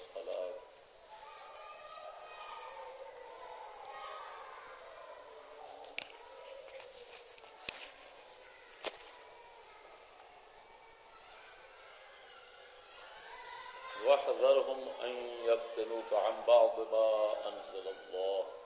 والصلاة واحذرهم أن يفتنوك عن بعض ما أنزل الله.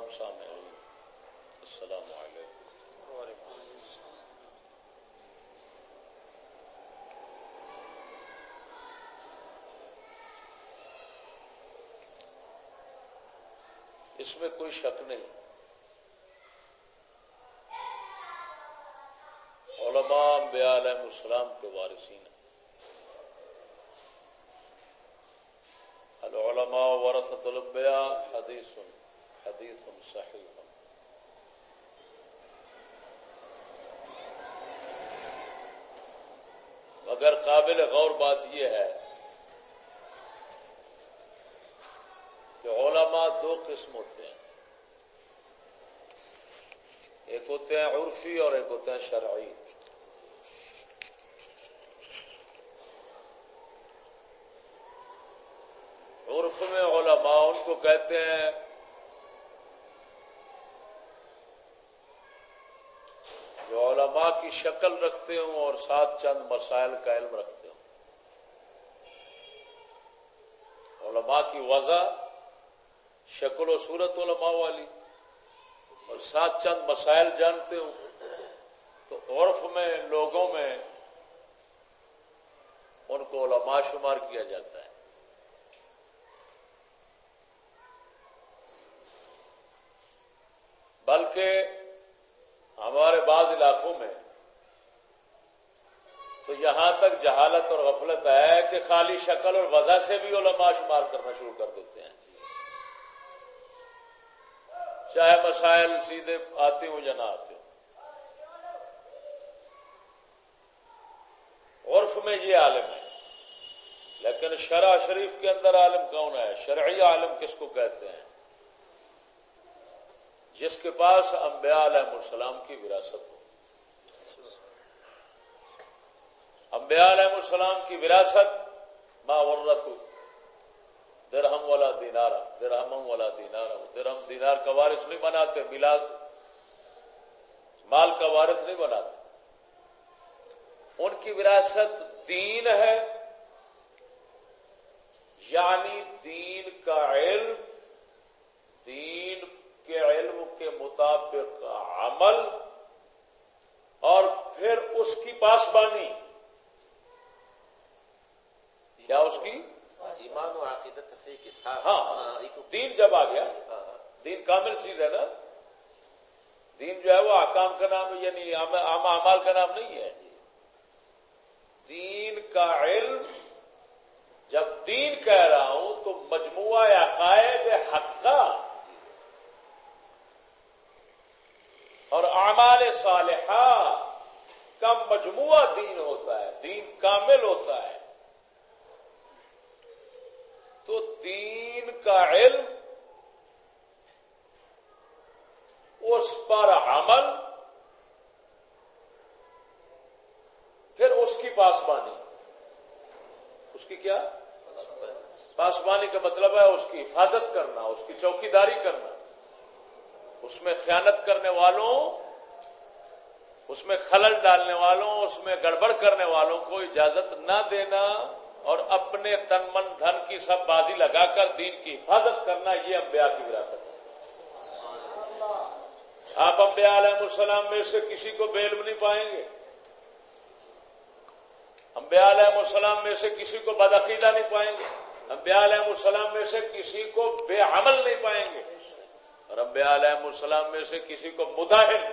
محترم سامعین السلام علیکم۔ اس میں کوئی شک نہیں۔ علماء انبیاء علیہ السلام کے وارثین۔ ہیں العلماء ورثت الانبیاء حدیث۔ حدیث صحیح مگر قابل غور بات یہ ہے کہ علماء دو قسم ہوتے ہیں۔ ایک ہوتے ہیں عرفی اور ایک ہوتے ہیں شرعی۔ عرف میں علماء ان کو کہتے ہیں جو علماء کی شکل رکھتے ہوں اور ساتھ چند مسائل کا علم رکھتے ہوں۔ علماء کی وضع شکل و صورت علماء والی۔ اور ساتھ چند مسائل جانتے ہوں۔ تو عرف میں لوگوں میں ان کو علماء شمار کیا جاتا ہے۔ بلکہ ہمارے بعض علاقوں میں تو یہاں تک جہالت اور غفلت ہے کہ خالی شکل اور وضع سے بھی علماء شمار کرنا شروع کر دیتے ہیں۔ جی۔ چاہے مسائل سیدھے آتے ہوں یا نہ آتے ہوں۔ عرف میں یہ عالم ہے۔ لیکن شرع شریف کے اندر عالم کون ہے؟ شرعی عالم کس کو کہتے ہیں؟ جس کے پاس انبیاء علیہ السلام کی وراثت ہو۔ انبیاء علیہ السلام کی وراثت ما ورث درہم والا دینارا درہم والا دینارا، درہم دینار کا وارث نہیں بناتے، میلاد مال کا وارث نہیں بناتے۔ ان کی وراثت دین ہے یعنی دین کا علم، دین کے علم کے مطابق عمل اور پھر اس کی پاسبانی کیا اس کی؟ ایمان و عقیدت سے کے ساتھ. ہاں دین جب آ گیا دین کامل چیز ہے نا؟ دین جو ہے وہ آکام کا نام یعنی عام اعمال کا نام نہیں ہے۔ دین کا علم جب دین کہہ رہا ہوں تو مجموعہ عقائد حقہ اور اعمال صالحہ کا مجموعہ دین ہوتا ہے، دین کامل ہوتا ہے۔ تو دین کا علم اس پر عمل، پھر اس کی پاسبانی۔ اس کی کیا؟ پاسبانی کا مطلب ہے اس کی حفاظت کرنا، اس کی چوکی داری کرنا۔ اس میں خیانت کرنے والوں، اس میں خلل ڈالنے والوں، اس میں گڑبڑ کرنے والوں کو اجازت نہ دینا اور اپنے تن من دھن کی سب بازی لگا کر دین کی حفاظت کرنا یہ انبیاء کی وراثت ہے۔ آپ انبیاء علیہ السلام میں سے کسی کو بیل نہیں پائیں گے۔ انبیاء علیہ السلام میں سے کسی کو بدعقیدہ نہیں پائیں گے۔ انبیاء علیہ السلام میں سے کسی کو بے عمل نہیں پائیں گے۔ اور انبیاء علیہ السلام میں سے کسی کو مداحل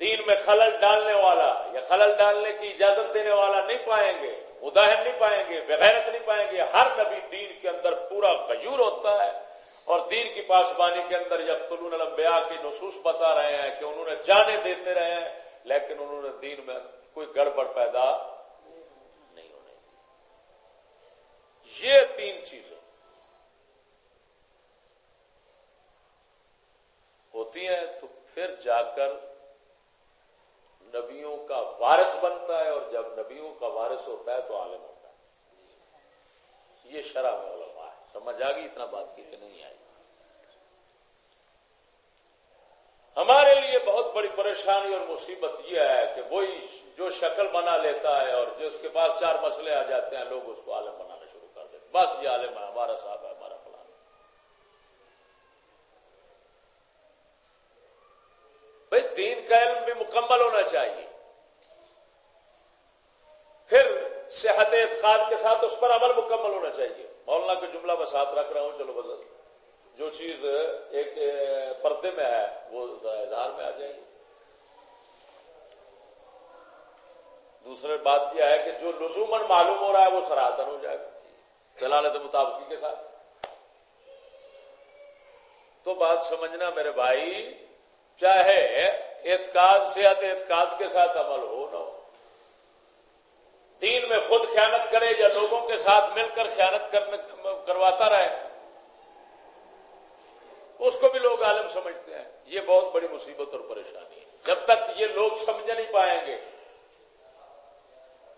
دین میں خلل ڈالنے والا یا خلل ڈالنے کی اجازت دینے والا نہیں پائیں گے اداہن نہیں پائیں گے، بغیرت نہیں پائیں گے، ہر نبی دین کے اندر پورا غیور ہوتا ہے۔ اور دین کی پاسبانی کے اندر جب طلون الانبیاء کی نصوص بتا رہے ہیں کہ انہوں نے جانے دیتے رہے ہیں، لیکن انہوں نے دین میں کوئی گڑبڑ پیدا نہیں ہونے یہ تین چیزیں۔ ہوتی ہیں، تو پھر جا کر نبیوں کا وارث بنتا ہے اور جب نبیوں کا وارث ہوتا ہے تو عالم ہوتا ہے۔ یہ شرح میں علماء ہے سمجھ آ گئی؟ اتنا بات کی کہ نہیں آئی۔ ہمارے لیے بہت بڑی پریشانی اور مصیبت یہ ہے کہ وہی جو شکل بنا لیتا ہے اور جو اس کے پاس چار مسئلے آ جاتے ہیں، لوگ اس کو عالم بنانا شروع کر دیتے بس یہ عالم ہے، ہمارا صاحب ہے ہمارا فلان بھائی دین کا علم بھی مکمل ہونا چاہیے۔ پھر صحت اعتقاد کے ساتھ اس پر عمل مکمل ہونا چاہیے۔ مولانا کا جملہ میں ساتھ رکھ رہا ہوں، چلو بدل۔ جو چیز ایک پردے میں ہے، وہ اظہار میں آ جائے گی۔ دوسری بات یہ ہے کہ جو لزومن معلوم ہو رہا ہے، وہ سراہتن ہو جائے گا۔ دلالت مطابقی کے ساتھ۔ تو بات سمجھنا میرے بھائی چاہے اعتقاد، صحت اعتقاد کے ساتھ عمل ہو نہ ہو۔ دین میں خود خیانت کرے یا لوگوں کے ساتھ مل کر خیانت کرواتا رہے، اس کو بھی لوگ عالم سمجھتے ہیں۔ یہ بہت بڑی مصیبت اور پریشانی ہے۔ جب تک یہ لوگ سمجھ نہیں پائیں گے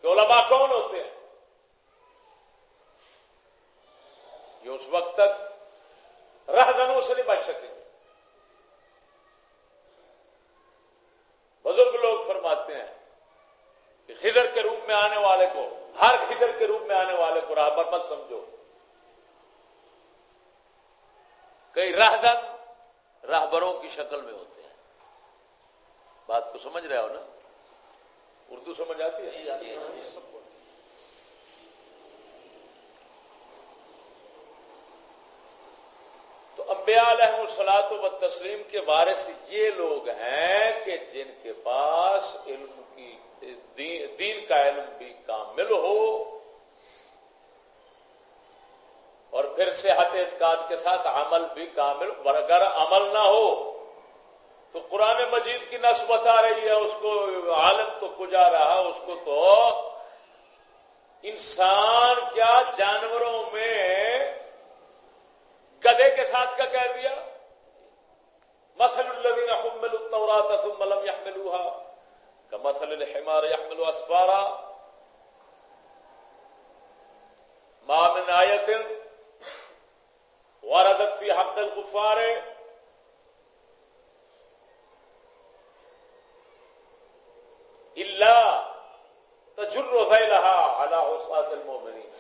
کہ علماء کون ہوتے ہیں، یہ اس وقت تک رہزنوں سے نہیں بچ سکیں گے بزرگ لوگ فرماتے ہیں کہ خضر کے روپ میں آنے والے کو ہر خضر کے روپ میں آنے والے کو راہ پر مت سمجھو کئی رہزن راہبروں کی شکل میں ہوتے ہیں۔ بات کو سمجھ رہے ہو نا؟ اردو سمجھ آتی ہے؟ تو انبیاء علیہ السلاط و تسلیم کے وارث یہ لوگ ہیں کہ جن کے پاس علم کی، دین کا علم بھی کامل ہو۔ اور پھر صحت اعتقاد کے ساتھ عمل بھی کامل اگر عمل نہ ہو تو قرآن مجید کی نس بتا رہی ہے، اس کو عالم تو کجا رہا، اس کو تو انسان کیا جانوروں میں گدے کے ساتھ کا کہہ دیا؟ مسل الدین حمل التورات ثم لم يحملوها كمثل الحمار يحمل اسفارا، ما من آية وردت في حق الكفار تجر ذيلها على عصاة المؤمنين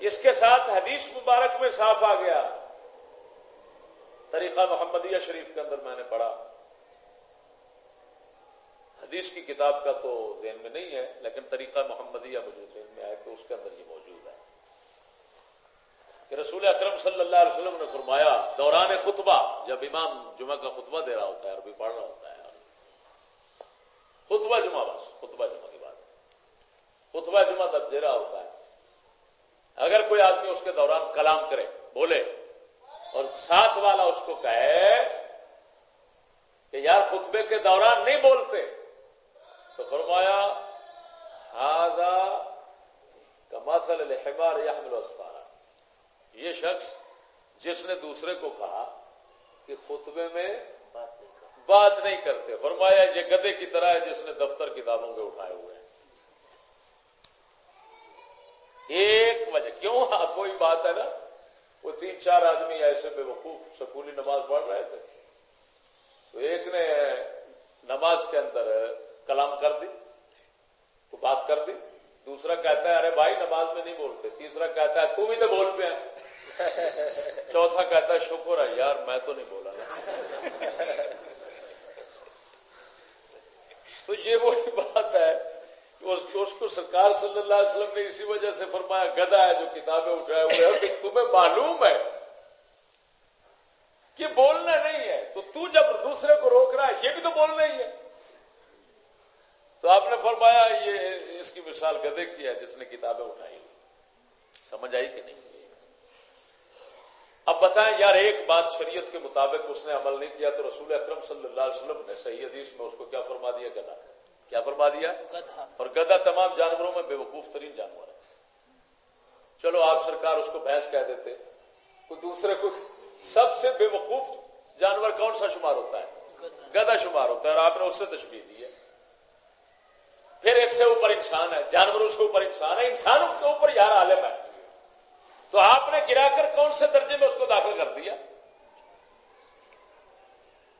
اس کے ساتھ حدیث مبارک میں صاف آ گیا۔ طریقہ محمدیہ شریف کے اندر میں نے پڑھا۔ حدیث کی کتاب کا تو ذہن میں نہیں ہے، لیکن طریقہ محمدیہ مجھے ذہن میں ہے کہ اس کے اندر یہ موجود کہ رسول اکرم صلی اللہ علیہ وسلم نے فرمایا، دوران خطبہ، جب امام جمعہ کا خطبہ دے رہا ہوتا ہے، عربی پڑھ رہا ہوتا ہے خطبہ جمعہ بس، خطبہ جمعہ کی بات خطبہ جمعہ تب دے رہا ہوتا ہے۔ اگر کوئی آدمی اس کے دوران کلام کرے، بولے، اور ساتھ والا اس کو کہے کہ یار خطبے کے دوران نہیں بولتے، تو فرمایا ہاضا کماسل الحمار یحمل اسفارا. یہ شخص جس نے دوسرے کو کہا کہ خطبے میں بات نہیں کرتے، فرمایا یہ گدے کی طرح ہے جس نے دفتر کتابوں کے اٹھائے ہوئے ہیں۔ ایک وجہ، کیوں؟ ہاں کوئی بات ہے نا، وہ تین چار آدمی ایسے بے وقوف سکولی نماز پڑھ رہے تھے۔ تو ایک نے نماز کے اندر کلام کر دی تو بات کر دی۔ دوسرا کہتا ہے ارے بھائی نماز میں نہیں بولتے۔ تیسرا کہتا ہے تو بھی تو بول پہ چوتھا کہتا ہے شکر ہے یار میں تو نہیں بولا تو یہ وہی بات ہے اس کو سرکار صلی اللہ علیہ وسلم نے اسی وجہ سے فرمایا گدا ہے جو کتابیں اٹھائے ہوئے ہیں تمہیں معلوم ہے کہ بولنا نہیں ہے۔ تو تو جب دوسرے کو روک رہا ہے یہ بھی تو بولنا ہی ہے۔ تو آپ نے فرمایا یہ اس کی مثال گدے کی ہے جس نے کتابیں اٹھائی سمجھ آئی کہ نہیں؟ اب بتائیں یار ایک بات شریعت کے مطابق اس نے عمل نہیں کیا تو رسول اکرم صلی اللہ علیہ وسلم نے صحیح حدیث میں اس کو کیا فرما دیا؟ گدا کیا فرما دیا؟ اور گدا تمام جانوروں میں بے وقوف ترین جانور ہے۔ چلو آپ سرکار اس کو بھینس کہہ دیتے۔ کوئی دوسرے کو سب سے بے وقوف جانور کون سا شمار ہوتا ہے؟ گدا شمار ہوتا ہے اور آپ نے اس سے تشبیح دی ہے۔ پھر اس سے اوپر انسان ہے جانوروں سے اوپر انسان ہے، انسانوں کے اوپر یار عالم ہے۔ تو آپ نے گرا کر کون سے درجے میں اس کو داخل کر دیا؟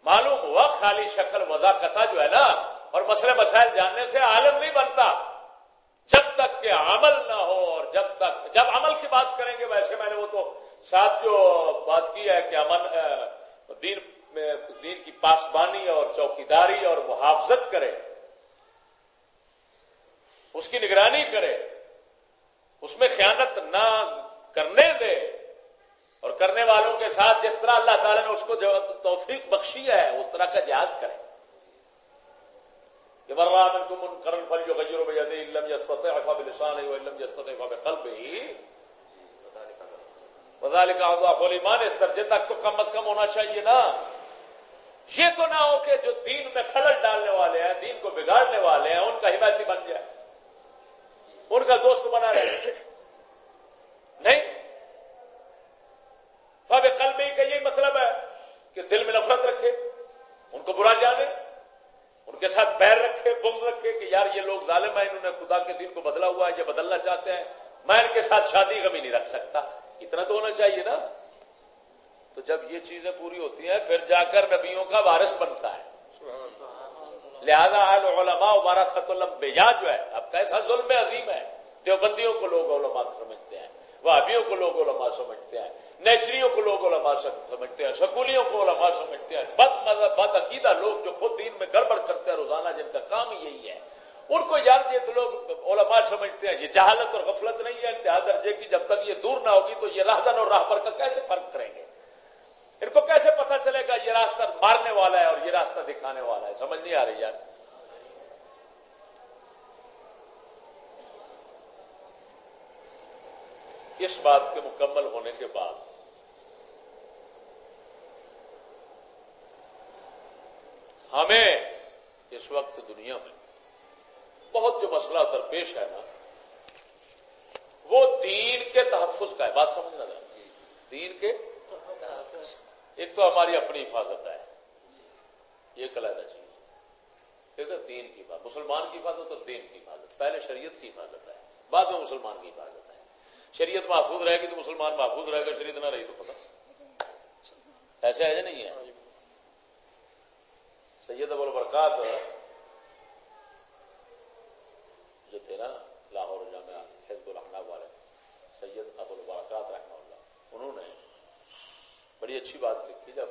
معلوم ہوا خالی شکل، وضاقتہ جو ہے نا، اور مسئلے مسائل جاننے سے عالم نہیں بنتا۔ جب تک کہ عمل نہ ہو، اور جب تک، جب عمل کی بات کریں گے، ویسے میں نے وہ تو ساتھ جو بات کی ہے کہ امن دین میں، دین کی پاسبانی اور چوکیداری اور محافظت کرے۔ اس کی نگرانی کرے، اس میں خیانت نہ کرنے دے، اور کرنے والوں کے ساتھ جس طرح اللہ تعالی نے اس کو توفیق بخشی ہے، اس طرح کا جہاد کرے۔ اس درجے تک تو کم از کم ہونا چاہیے نا۔ یہ تو نہ ہو کہ جو دین میں خلل ڈالنے والے ہیں، دین کو بگاڑنے والے ہیں، ان کا حمایتی بن جائے۔ ان کا دوست بنا رہے نہیں۔ فب قلبی کا یہی مطلب ہے کہ دل میں نفرت رکھے، ان کو برا جانے، ان کے ساتھ پیر رکھے بغض رکھے کہ یار یہ لوگ ظالم ہیں، انہوں نے خدا کے دین کو بدلا ہوا ہے، یہ بدلنا چاہتے ہیں۔ میں ان کے ساتھ شادی کبھی نہیں رکھ سکتا۔ اتنا تو ہونا چاہیے نا۔ تو جب یہ چیزیں پوری ہوتی ہیں، پھر جا کر نبیوں کا وارث بنتا ہے۔ لہذا علماء ہمارا خط البیا جو ہے، اب کیسا ظلم عظیم ہے، دیوبندیوں کو لوگ علماء سمجھتے ہیں وابیوں کو لوگ علماء سمجھتے ہیں، نیچریوں کو لوگ علماء سمجھتے ہیں سکولیوں کو علماء سمجھتے ہیں، بد مذہب، بد عقیدہ لوگ جو خود دین میں گڑبڑ کرتے ہیں، روزانہ جن کا کام یہی ہے، ان کو یاد یہ لوگ علماء سمجھتے ہیں، یہ جہالت اور غفلت نہیں ہے، انتہا درجے کی جب تک یہ دور نہ ہوگی تو یہ راہدن اور راہ پر کا کیسے فرق کریں گے؟ ان کو کیسے پتا چلے گا یہ راستہ مارنے والا ہے اور یہ راستہ دکھانے والا ہے؟ سمجھ نہیں آ رہی یار۔ اس بات کے مکمل ہونے کے بعد ہمیں اس وقت دنیا میں بہت جو مسئلہ درپیش ہے نا، وہ دین کے تحفظ کا ہے۔ بات سمجھنا تھا جی، جی۔ دین کے ایک تو ہماری اپنی حفاظت ہے۔ یہ کلیدہ چیز ہے۔ دین کی حفاظت مسلمان کی حفاظت اور دین کی حفاظت۔ پہلے شریعت کی حفاظت ہے، بعد میں مسلمان کی حفاظت ہے۔ شریعت محفوظ رہے گی تو مسلمان محفوظ رہے گا، شریعت نہ رہی تو پتہ۔ ایسے ہے نہیں ہے؟ سید ابو البرکات جو تھے نا لاہور جامعہ حزب الحمد والے سید ابو البرکات رحمہ اللہ انہوں نے بڑی اچھی بات لکھی جب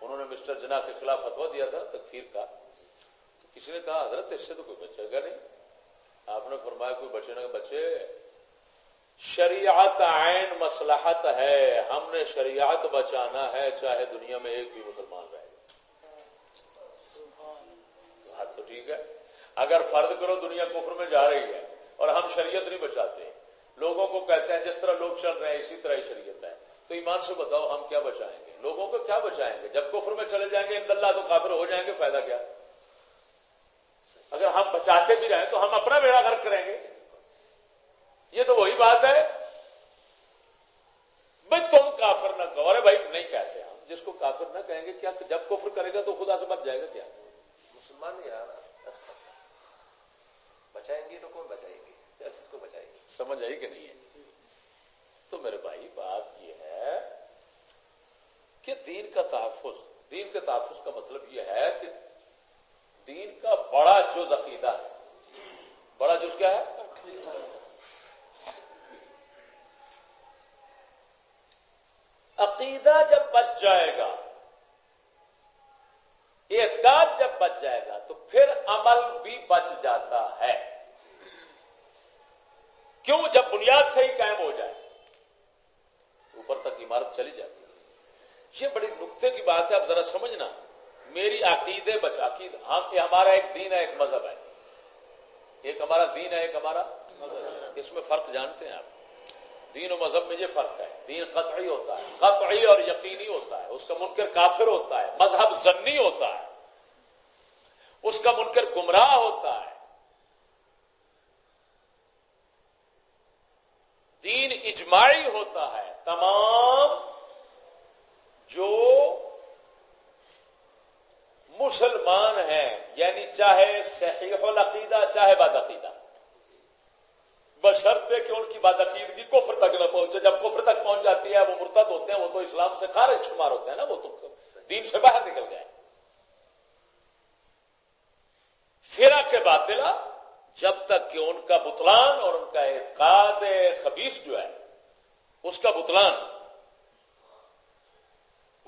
انہوں نے مسٹر جنا کے خلاف فتوا دیا تھا، تکفیر کا۔ تو کسی نے کہا، حضرت اس سے تو کوئی بچے گا نہیں۔ آپ نے فرمایا، کوئی بچے نہ بچے۔ شریعت عین مسلحت ہے، ہم نے شریعت بچانا ہے، چاہے دنیا میں ایک بھی مسلمان رہے۔ بات تو ٹھیک ہے۔ اگر فرد کرو دنیا کفر میں جا رہی ہے اور ہم شریعت نہیں بچاتے، لوگوں کو کہتے ہیں، جس طرح لوگ چل رہے ہیں، اسی طرح ہی شریعت ہے۔ تو ایمان سے بتاؤ ہم کیا بچائیں گے؟ لوگوں کو کیا بچائیں گے؟ جب کفر میں چلے جائیں گے ان اللہ تو کافر ہو جائیں گے فائدہ کیا؟ اگر ہم بچاتے بھی رہیں تو ہم اپنا بیڑا گھر کریں گے۔ یہ تو وہی بات ہے۔ بھائی تم کافر نہ کہو۔ ارے بھائی نہیں کہتے ہم۔ جس کو کافر نہ کہیں گے کیا جب کفر کرے گا تو خدا سے بچ جائے گا کیا؟ مسلمان یار بچائیں گے تو کون بچائیں گے جس کو بچائیں گے سمجھ آئی کہ نہیں ہے؟ تو میرے بھائی بات یہ ہے کہ دین کا تحفظ، دین کے تحفظ کا مطلب یہ ہے کہ دین کا بڑا جو عقیدہ ہے۔ بڑا جز کیا ہے؟ عقیدہ جب بچ جائے گا، اعتقاد جب بچ جائے گا، تو پھر عمل بھی بچ جاتا ہے۔ کیوں؟ جب بنیاد صحیح قائم ہو جائے اوپر تک عمارت چلی جاتی ہے۔ یہ بڑی نقطے کی بات ہے اب ذرا سمجھنا۔ میری عقیدے بچ، عقید، ہم، یہ ہمارا ایک دین ہے، ایک مذہب ہے۔ ایک ہمارا دین ہے، ایک ہمارا مذہب اس میں فرق جانتے ہیں آپ۔ دین و مذہب میں یہ فرق ہے۔ دین قطعی ہوتا ہے، قطعی اور یقینی ہوتا ہے۔ اس کا منکر کافر ہوتا ہے، مذہب زنی ہوتا ہے۔ اس کا منکر گمراہ ہوتا ہے۔ دین اجماعی ہوتا ہے، تمام جو مسلمان ہیں یعنی چاہے صحیح العقیدہ، چاہے بد بشرطے کہ ان کی بدعقیدگی کفر تک نہ پہنچے۔ جب کفر تک پہنچ جاتی ہے، وہ مرتد ہوتے ہیں، وہ تو اسلام سے خارج شمار ہوتے ہیں نا، وہ تو دین سے باہر نکل گئے۔ فرا کے باطلا جب تک کہ ان کا بتلان اور ان کا اعتقاد خبیص جو ہے، اس کا بتلان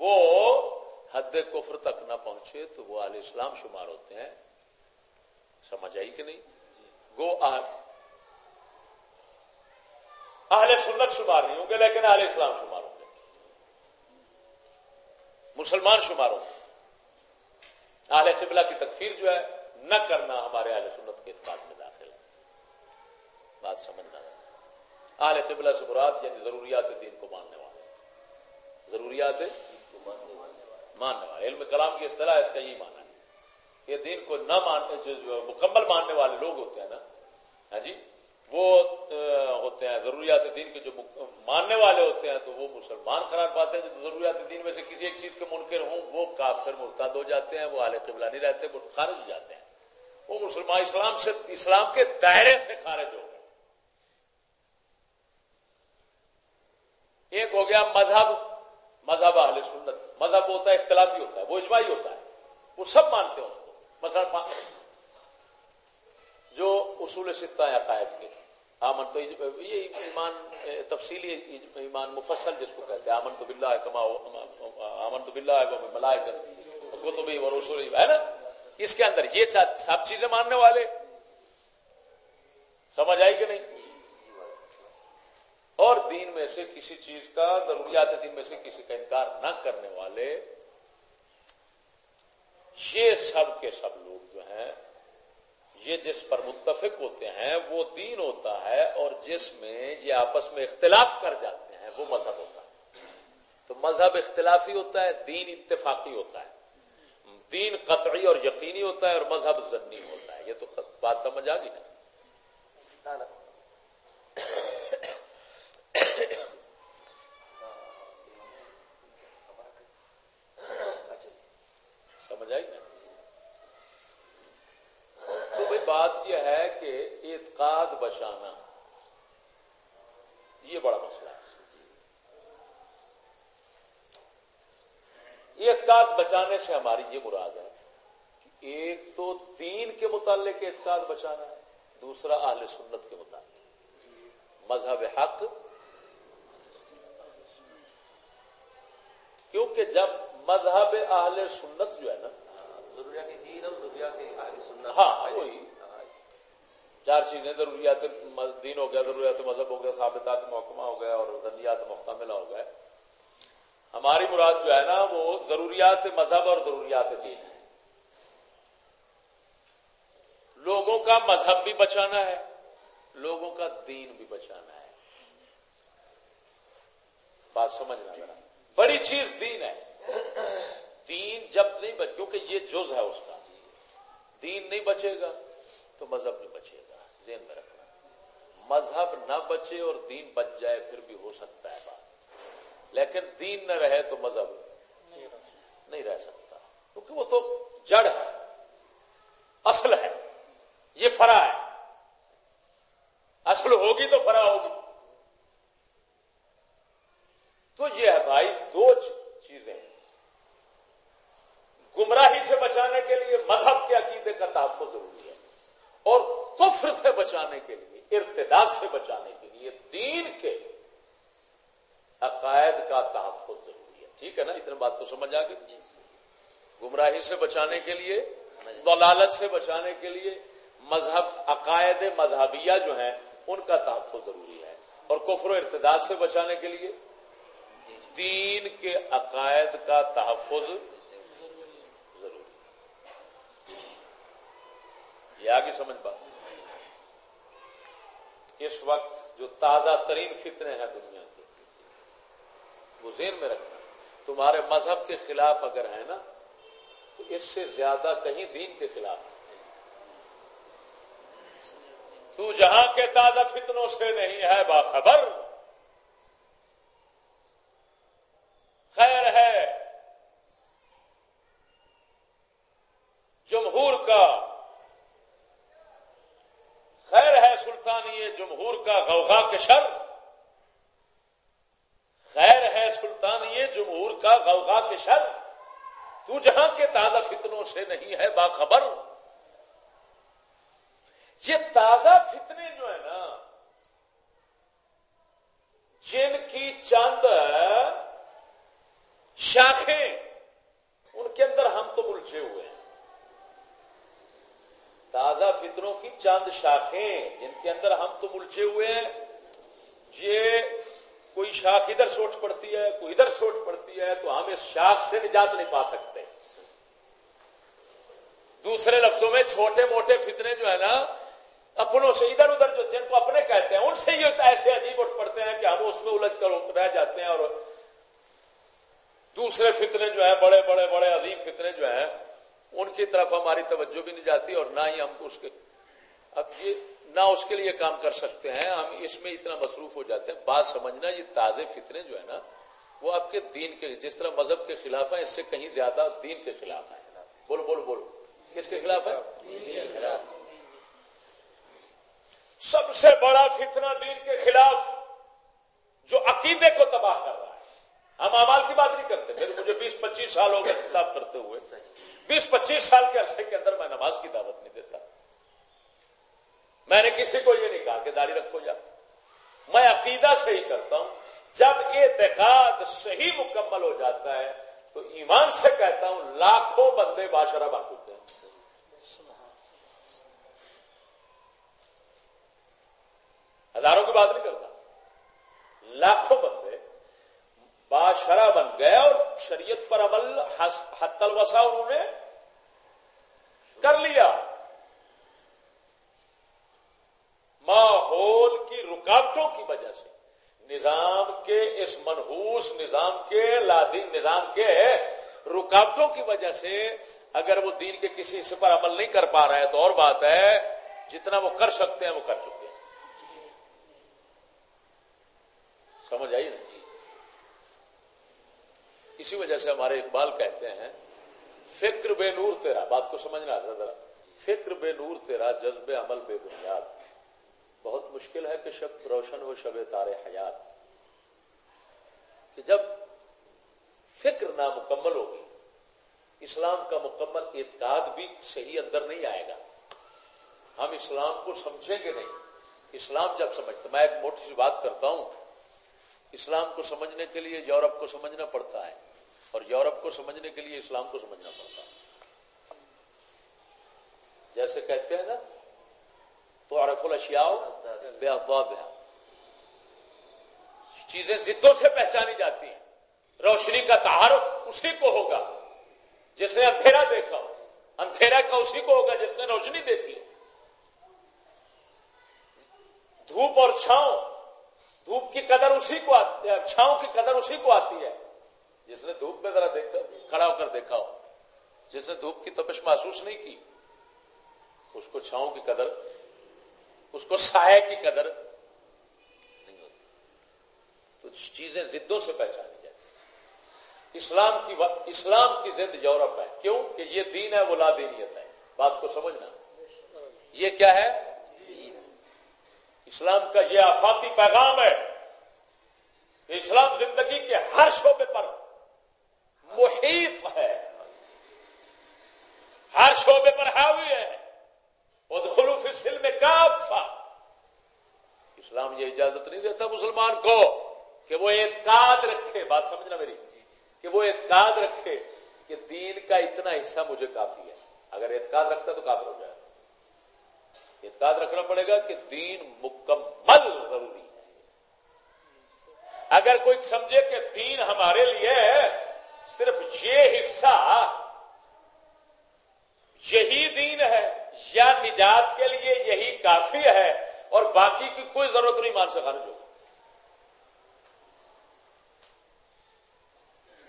وہ حد کفر تک نہ پہنچے تو وہ علیہ اسلام شمار ہوتے ہیں۔ سمجھ آئی کہ نہیں؟ گو اہل۔ سنت شمار نہیں ہوں گے لیکن اہل اسلام شمار ہوں گے۔ مسلمان شمار ہوں گے۔ اہل قبلہ کی تکفیر جو ہے نہ کرنا ہمارے اہل سنت کے اعتقاد میں داخل ہے۔ بات سمجھنا ہے اہل قبلہ سے مراد یعنی ضروریات دین کو ماننے والے۔ ضروریات ماننے والے، علم کلام کی اصطلاح اس کا یہی مانا ہے۔ یہ دین کو نہ ماننے، جو مکمل ماننے والے لوگ ہوتے ہیں نا ہاں جی وہ ہوتے ہیں ضروریات دین کے جو ماننے والے ہوتے ہیں، تو وہ مسلمان قرار پاتے ہیں، جو ضروریات دین میں سے کسی ایک چیز کے منکر ہوں، وہ کافر مرتاد ہو جاتے ہیں، وہ اعلی قبلہ نہیں رہتے، وہ خارج ہو جاتے ہیں۔ وہ مسلمان اسلام سے، اسلام کے دائرے سے خارج ہو گئے۔ ایک ہو گیا مذہب مذہب اہل سنت، مذہب ہوتا ہے، اختلافی ہوتا ہے، وہ اجماعی ہوتا ہے، وہ سب مانتے ہیں اس کو۔ مثلا جو اصول سطح ہے عقائد کے، آمن تو یہ ایمان، تفصیلی ایمان مفصل جس کو کہتے ہیں، آمن تو بلّہ کما آمن تو بلّہ ہے ملائے کرتی تو بھی اور اصول ہے نا؟ اس کے اندر یہ سب چیزیں ماننے والے، سمجھ آئی کہ نہیں؟ اور دین میں سے کسی چیز کا، ضروریات دین میں سے کسی کا انکار نہ کرنے والے، یہ سب کے سب لوگ جو ہیں، یہ جس پر متفق ہوتے ہیں، وہ دین ہوتا ہے اور جس میں یہ آپس میں اختلاف کر جاتے ہیں، وہ مذہب ہوتا ہے۔ تو مذہب اختلافی ہوتا ہے، دین اتفاقی ہوتا ہے۔ دین قطعی اور یقینی ہوتا ہے اور مذہب ضنی ہوتا ہے۔ یہ تو بات سمجھ آ گئی نا؟ سمجھ نا تو بھائی بات یہ ہے کہ اعتقاد بچانا، یہ بڑا مسئلہ ہے۔ اعتقاد بچانے سے ہماری یہ مراد ہے کہ ایک تو دین کے متعلق اعتقاد بچانا ہے، دوسرا اہل سنت کے متعلق۔ مذہب حق۔ کیونکہ جب مذہب اہل سنت جو ہے نا ضروریات دین اور ضروریات ہاں وہی چار چیزیں ضروریات دین ہو گیا ضروریات مذہب ہو گیا ثابتات محکمہ ہو گیا اور ضروریات محتملہ ہو گیا۔ ہماری مراد جو ہے نا وہ ضروریات مذہب اور ضروریات دین ہے۔ لوگوں کا مذہب بھی بچانا ہے لوگوں کا دین بھی بچانا ہے۔ بات سمجھنا ذرا بڑی چیز دین ہے۔ دین جب نہیں بچ کیونکہ یہ جز ہے اس کا۔ دین نہیں بچے گا تو مذہب نہیں بچے گا۔ ذہن میں رکھنا۔ مذہب نہ بچے اور دین بچ جائے پھر بھی ہو سکتا ہے بات۔ لیکن دین نہ رہے تو مذہب نہیں رہ سکتا۔ کیونکہ وہ تو جڑ ہے۔ اصل ہے۔ یہ فرا ہے۔ اصل ہوگی تو فرا ہوگی۔ تو یہ ہے بھائی دو چیزیں ہیں۔ گمراہی سے بچانے کے لیے مذہب کے عقیدے کا تحفظ ضروری ہے۔ اور کفر سے بچانے کے لیے ارتداد سے بچانے کے لیے دین کے عقائد کا تحفظ ضروری ہے۔ ٹھیک ہے نا؟ اتنا بات تو سمجھ آ گئی؟ گمراہی سے بچانے کے لیے دلالت سے بچانے کے لیے مذہب عقائد مذہبیہ جو ہیں ان کا تحفظ ضروری ہے۔ اور کفر و ارتداد سے بچانے کے لیے دین کے عقائد کا تحفظ ضروری یہ آگے سمجھ بات اس وقت جو تازہ ترین فتنے ہیں دنیا کے، وہ ذہن میں رکھنا۔ تمہارے مذہب کے خلاف اگر ہے نا، تو اس سے زیادہ کہیں دین کے خلاف۔ تو جہاں کے تازہ فتنوں سے نہیں ہے باخبر، خیر ہے جمہور کا خیر ہے سلطانی جمہور کا شر۔ خیر ہے سلطانی جمہور کا غوغا کے شر۔ تو جہاں کے تازہ فتنوں سے نہیں ہے باخبر۔ یہ تازہ فتنے جو ہے نا، جن کی چند شاخیں، ان کے اندر ہم تو الجھے ہوئے ہیں۔ تازہ فطروں کی چاند شاخیں، جن کے اندر ہم تو الجھے ہوئے ہیں۔ یہ کوئی شاخ ادھر سوچ پڑتی ہے، کوئی ادھر سوچ پڑتی ہے، تو ہم اس شاخ سے نجات نہیں پا سکتے۔ دوسرے لفظوں میں چھوٹے موٹے فتنے جو ہے نا، اپنوں سے ادھر ادھر جو جن کو اپنے کہتے ہیں، ان سے یہ ایسے عجیب اٹھ پڑتے ہیں کہ ہم اس میں الجھ کر رہ جاتے ہیں اور دوسرے فتنے جو ہیں، بڑے بڑے بڑے عظیم فتنے جو ہیں، ان کی طرف ہماری توجہ بھی نہیں جاتی اور نہ ہی ہم اس کے اب یہ نہ اس کے لیے کام کر سکتے ہیں، ہم اس میں اتنا مصروف ہو جاتے ہیں۔ بات سمجھنا، یہ تازے فتنے جو ہے نا، وہ آپ کے دین کے، جس طرح مذہب کے خلاف ہیں، اس سے کہیں زیادہ دین کے خلاف ہیں۔ بولو بولو بولو۔ کس کے خلاف ہے سب سے بڑا فتنہ دین کے خلاف جو عقیدے کو تباہ کر رہا ہے۔ ہم امال کی بات نہیں کرتے۔ میرے، مجھے بیس، پچیس سال ہو گئے کتاب کرتے ہوئے۔ بیس، پچیس سال کے عرصے کے اندر میں نماز کی دعوت نہیں دیتا۔ میں نے کسی کو یہ نہیں کہا کہ داڑھی رکھو جا۔ میں عقیدہ سے ہی کرتا ہوں۔ جب اعتقاد صحیح مکمل ہو جاتا ہے، تو ایمان سے کہتا ہوں، لاکھوں بندے باشرہ بن چکے ہیں۔ ہزاروں کی بات نہیں کرتا۔ لاکھوں بندے باشرہ بن گئے اور شریعت پر عمل حت الوسا انہوں نے کر لیا۔ ماحول کی رکاوٹوں کی وجہ سے۔ نظام کے اس منحوس نظام کے لادین نظام کے رکاوٹوں کی وجہ سے اگر وہ دین کے کسی حصے پر عمل نہیں کر پا رہا ہے تو اور بات ہے، جتنا وہ کر سکتے ہیں وہ کر چکے ہیں۔ سمجھ آئی نا؟ جی۔ اسی وجہ سے ہمارے اقبال کہتے ہیں، فکر بے نور تیرا، بات کو سمجھنا آتا ذرا۔ فکر بے نور تیرا جذب عمل بے بنیاد۔ بہت مشکل ہے کہ شب روشن ہو، شب تارے حیات۔ کہ جب فکر نامکمل ہوگی، اسلام کا مکمل اعتقاد بھی صحیح اندر نہیں آئے گا۔ ہم اسلام کو سمجھیں گے نہیں؟ اسلام جب سمجھتے میں ایک موٹی سی بات کرتا ہوں۔ اسلام کو سمجھنے کے لیے یورپ کو سمجھنا پڑتا ہے، اور یورپ کو سمجھنے کے لیے اسلام کو سمجھنا پڑتا ہے۔ جیسے کہتے ہیں نا تو عرف الشیا بے افواہ چیزیں زدوں سے پہچانی جاتی ہیں۔ روشنی کا تعارف اسی کو ہوگا۔ جس نے اندھیرا دیکھا ہو۔ اندھیرا کا اسی کو ہوگا جس نے روشنی دیکھی دھوپ اور چھاؤں، دھوپ کی قدر اسی کو آتی ہے چھاؤں کی قدر اسی کو آتی ہے۔ جس نے دھوپ میں ذرا دیکھا، کھڑا ہو کر دیکھا ہو۔ جس نے دھوپ کی تپش محسوس نہیں کی، اس کو چھاؤں کی قدر اس کو سائے کی قدر نہیں ہوتی۔ تو چیزیں زدوں سے پہچانی جاتی اسلام کی اسلام کی زد یورپ ہے۔ کیوں؟ کہ یہ دین ہے، وہ لا دینیت ہے۔ بات کو سمجھنا۔ یہ کیا ہے؟ اسلام کا یہ آفاتی پیغام ہے کہ اسلام زندگی کے ہر شعبے پر محیط ہے۔ ہر شعبے پر حاوی ہے۔ خلوف سل میں کافا اسلام یہ اجازت نہیں دیتا مسلمان کو کہ وہ اعتقاد رکھے بات سمجھنا میری؟ کہ وہ اعتقاد رکھے کہ دین کا اتنا حصہ مجھے کافی ہے۔ اگر اعتقاد رکھتا تو کافر ہو جائے۔ اعتقاد رکھنا پڑے گا کہ دین مکمل ضروری ہے۔ اگر کوئی سمجھے کہ دین ہمارے لیے صرف یہ حصہ یہی دین ہے۔ یا نجات کے لیے یہی کافی ہے اور باقی کی کوئی ضرورت نہیں مان سکا جو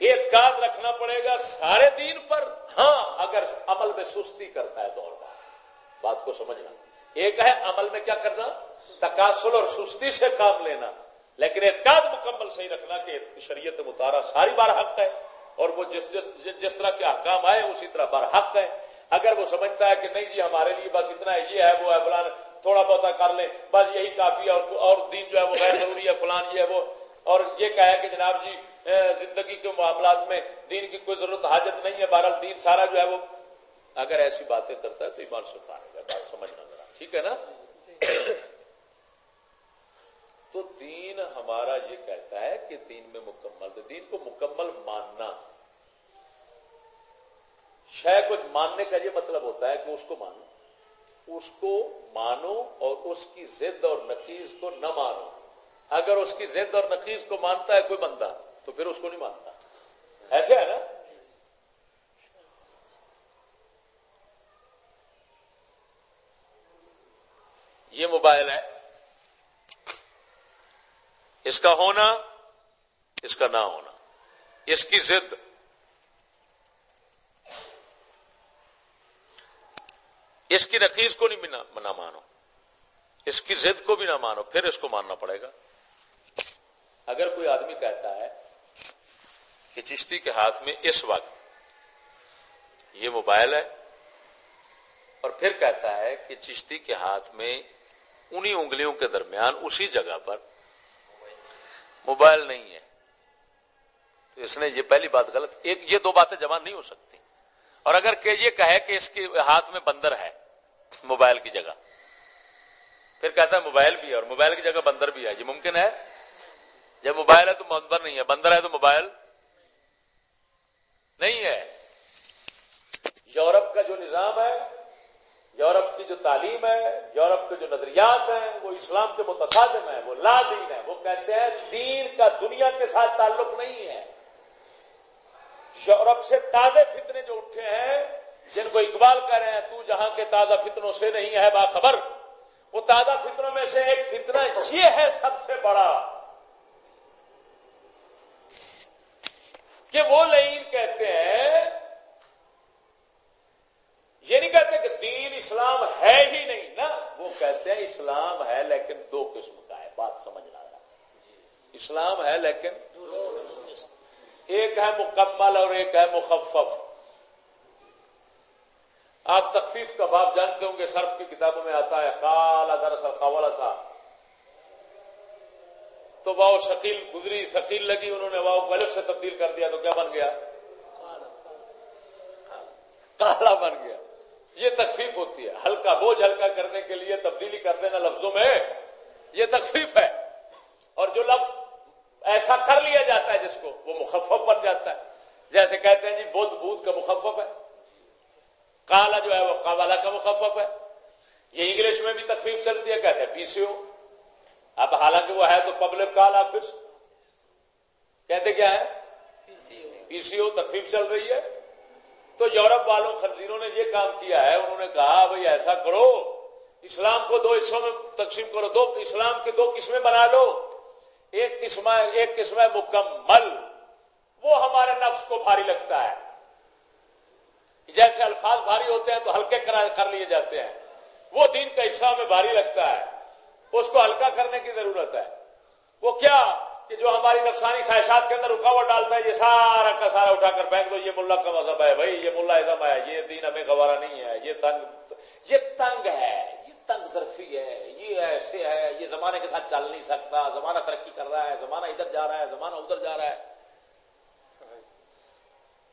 اعتقاد رکھنا پڑے گا سارے دین پر۔ ہاں اگر عمل میں سستی کرتا ہے دور بار بات۔ کو سمجھنا۔ ایک ہے عمل میں کیا کرنا؟ تقاصل اور سستی سے کام لینا۔ لیکن اعتقاد مکمل صحیح رکھنا کہ شریعت متارا ساری بار حق ہے اور وہ جس جس جس طرح کے احکام آئے، اسی طرح بار حق ہے۔ اگر وہ سمجھتا ہے کہ نہیں جی ہمارے لیے بس اتنا ہے یہ ہے، وہ ہے فلان، تھوڑا بہت کر لیں، بس یہی کافی ہے، اور دین جو ہے وہ غیر ضروری ہے، فلان یہ ہے، وہ اور یہ کہا کہ جناب جی زندگی کے معاملات میں دین کی کوئی ضرورت، حاجت نہیں ہے، بہرحال دین سارا جو ہے وہ اگر ایسی باتیں کرتا ہے تو ایمان سے پانے گا بات سمجھنا ذرا۔ ٹھیک ہے نا؟ تو دین ہمارا یہ کہتا ہے کہ دین میں مکمل، دین کو مکمل ماننا شہ کچھ ماننے کا یہ مطلب ہوتا ہے کہ اس کو مانو۔ اس کو مانو اور اس کی ضد اور نقیز کو نہ مانو۔ اگر اس کی ضد اور نقیز کو مانتا ہے کوئی بندہ، تو پھر اس کو نہیں مانتا۔ ایسے ہے نا؟ یہ موبائل ہے۔ اس کا ہونا، اس کا نہ ہونا۔ اس کی ضد اس کی نقیز کو نہیں نہ مانو۔ اس کی ضد کو بھی نہ مانو، پھر اس کو ماننا پڑے گا۔ اگر کوئی آدمی کہتا ہے کہ چشتی کے ہاتھ میں اس وقت یہ موبائل ہے اور پھر کہتا ہے کہ چشتی کے ہاتھ میں انہی انگلیوں کے درمیان اسی جگہ پر موبائل نہیں ہے، تو اس نے یہ پہلی بات غلط، ایک یہ دو باتیں جمع نہیں ہو سکتی۔ اور اگر کہ یہ کہے کہ اس کے ہاتھ میں بندر ہے موبائل کی جگہ۔ پھر کہتا ہے موبائل بھی ہے اور موبائل کی جگہ بندر بھی ہے۔ یہ ممکن ہے؟ جب موبائل ہے تو بندر نہیں ہے۔ بندر ہے تو موبائل نہیں ہے۔ یورپ کا جو نظام ہے، یورپ کی جو تعلیم ہے، یورپ کے جو نظریات ہیں، وہ اسلام کے متصادم ہیں، وہ لا دین ہے وہ کہتے ہیں دین کا دنیا کے ساتھ تعلق نہیں ہے۔ یورپ سے تازے فتنے جو اٹھے ہیں جن کو اقبال کہہ رہے ہیں، تو جہاں کے تازہ فتنوں سے نہیں ہے باخبر، وہ تازہ فتنوں میں سے ایک فتنہ یہ ہے سب سے بڑا کہ وہ لین کہتے ہیں، یہ نہیں کہتے کہ دین اسلام ہے ہی نہیں نا، وہ کہتے ہیں اسلام ہے لیکن دو قسم کا ہے، بات سمجھنا رہا اسلام ہے لیکن ایک ہے مکمل اور ایک ہے مخفف۔ آپ تخفیف کا باب جانتے ہوں گے، صرف کی کتابوں میں آتا ہے کالا دراصل قوالا تھا۔ تو واؤ شکیل گزری شکیل لگی، انہوں نے واؤ غلط سے تبدیل کر دیا، تو کیا بن گیا؟ کالا بن گیا۔ یہ تخفیف ہوتی ہے۔ ہلکا، بوجھ ہلکا کرنے کے لیے تبدیلی کر دینا لفظوں میں۔ یہ تخفیف ہے۔ اور جو لفظ ایسا کر لیا جاتا ہے جس کو، وہ مخفف بن جاتا ہے۔ جیسے کہتے ہیں جی بدھ بوت کا مخفف ہے۔ کالا جو ہے وہ قوالا کا مخفف ہے۔ یہ انگلش میں بھی تکلیف چلتی ہے، کہتے ہیں پی سی او۔ اب حالانکہ وہ ہے تو پبلک کال آفس۔ کہتے کیا ہے؟ پی سی او تکلیف چل رہی ہے۔ تو یورپ والوں، خنزیروں نے یہ کام کیا ہے، انہوں نے کہا، بھائی ایسا کرو، اسلام کو دو حصوں میں تقسیم کرو۔ دو، اسلام کے دو قسمیں بنا لو۔ ایک قسم ایک قسم ہے مکمل۔ وہ ہمارے نفس کو بھاری لگتا ہے۔ جیسے الفاظ بھاری ہوتے ہیں تو ہلکے کر لیے جاتے ہیں۔ وہ دین کا حصہ میں بھاری لگتا ہے۔ اس کو ہلکا کرنے کی ضرورت ہے۔ وہ کیا کہ جو ہماری نفسانی خواہشات کے اندر رکاوٹ ڈالتا ہے، یہ سارا کا سارا اٹھا کر پھینک دو، یہ ملا کا مذہب ہے، بھائی، یہ ملا ازم ہے۔ یہ دین ہمیں گوارا نہیں ہے، یہ تنگ یہ تنگ ہے، یہ تنگ ظرفی ہے، یہ ایسے ہے، یہ زمانے کے ساتھ چل نہیں سکتا، زمانہ ترقی کر رہا ہے، زمانہ ادھر جا رہا ہے، زمانہ ادھر جا رہا ہے۔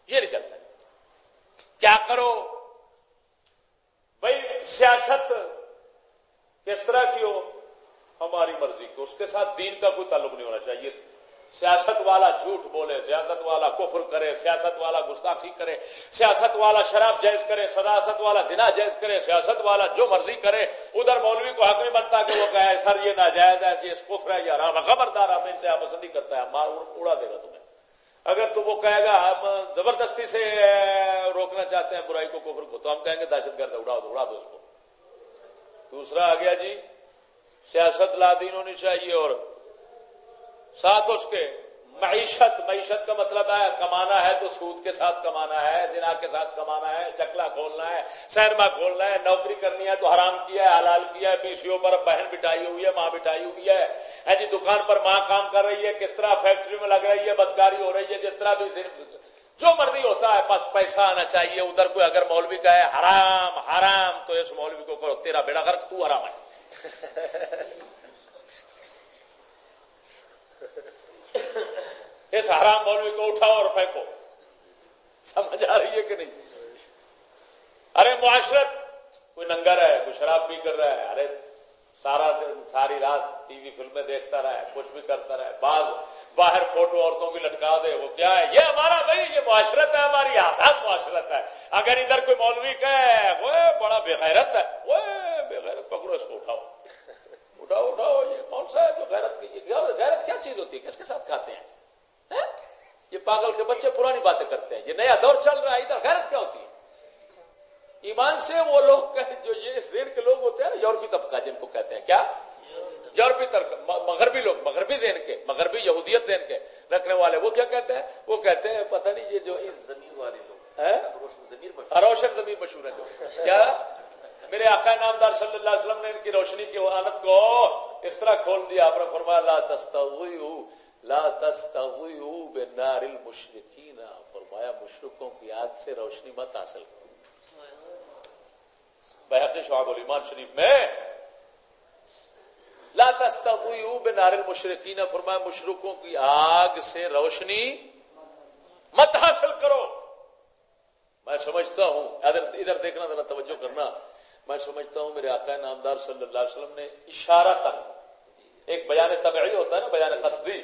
یہ نہیں چل سکتا۔ کیا کرو؟ بھائی، سیاست کس طرح کی ہو؟ ہماری مرضی کو، اس کے ساتھ دین کا کوئی تعلق نہیں ہونا چاہیے۔ سیاست والا جھوٹ بولے سیاست والا کفر کرے، سیاست والا گستاخی کرے، سیاست والا شراب جائز کرے سداست والا زنا جائز کرے، سیاست والا جو مرضی کرے، ادھر مولوی کو حق نہیں بنتا کہ وہ کہے، سر، یہ ناجائز ہے، یہ کفر ہے یا رام خبردار، ہم انتہا پسندی کرتا ہے مار اڑا دے گا تمہیں۔ اگر تو وہ کہے گا، ہم زبردستی سے روکنا چاہتے ہیں برائی کو کفر کو، تو ہم کہیں گے دہشت گرد اڑا دو اڑا دو اس کو۔ دوسرا آ گیا جی سیاست لادین ہونی چاہیے اور ساتھ اس کے معیشت معیشت کا مطلب ہے کمانا ہے تو سود کے ساتھ کمانا ہے، زنا کے ساتھ کمانا ہے، چکلا کھولنا ہے، سینما کھولنا ہے، نوکری کرنی ہے تو حرام کیا ہے، حلال کیا ہے پیسیوں پر بہن بٹائی ہوئی ہے، ماں بٹائی ہوئی ہے۔ ہاں جی دکان پر ماں کام کر رہی ہے، کس طرح فیکٹری میں لگ رہی ہے، بدکاری ہو رہی ہے، جس طرح بھی صرف جو مرضی ہوتا ہے، بس پیسہ آنا چاہیے۔ ادھر کوئی اگر مولوی کا ہے حرام حرام، تو اس مولوی کو کرو تیرا بیڑا غرق، تو حرام ہے۔ اس حرام مولوی کو اٹھاؤ اور پھینکو۔ سمجھ آ رہی ہے کہ نہیں؟ ارے، معاشرت، کوئی ننگر ہے، کوئی شراب پی کر رہا ہے، ارے، سارا دن، ساری رات ٹی وی، فلمیں دیکھتا رہا ہے، کچھ بھی کرتا رہا ہے، بعض باہر فوٹو عورتوں کی لٹکا دے، وہ کیا ہے؟ یہ ہمارا بھائی یہ معاشرت ہے، ہماری آزاد معاشرت ہے۔ اگر ادھر کوئی مولوی کہ وہ بڑا بے غیرت ہے، وہ بے غیرت پکڑو اس کو، اٹھاؤ۔ اٹھاؤ اٹھاؤ، یہ کون سا ہے جو غیرت کی غیرت کیا چیز ہوتی ہے؟ کس کے ساتھ کھاتے ہیں؟ یہ پاگل کے بچے پرانی باتیں کرتے ہیں، یہ نیا دور چل رہا ہے، ادھر غیرت کیا ہوتی ہے؟ ایمان سے وہ لوگ جو یہ اس رین کے لوگ ہوتے ہیں نا یورپی طبقہ جن کو کہتے ہیں، کیا؟ یورپی مغربی لوگ مغربی دین کے مغربی یہودیت دین کے رکھنے والے وہ کیا کہتے ہیں؟ وہ کہتے ہیں پتہ نہیں یہ جو زمین والے لوگ۔ روشن زمین مشہور۔ ہے جو۔ کیا؟ میرے آقا نامدار صلی اللہ علیہ وسلم نے ان کی روشنی کی وانت کو اس طرح کھول دیا۔ آپ نے فرمایا لا تستغیو لا تستغیو بنار المشرکین۔ فرمایا مشرکوں کی آگ سے روشنی مت حاصل کرو۔ بحق شعب الایمان شریف میں لا تستغیو بنار المشرکین، فرمایا مشرکوں کی آگ سے روشنی مت حاصل کرو۔ میں سمجھتا ہوں، ادھر دیکھنا، ذرا توجہ کرنا۔ میں سمجھتا ہوں میرے آقا نامدار صلی اللہ علیہ وسلم نے اشارہ تک ایک بیان طبعی ہوتا ہے نا، بیان قصدی۔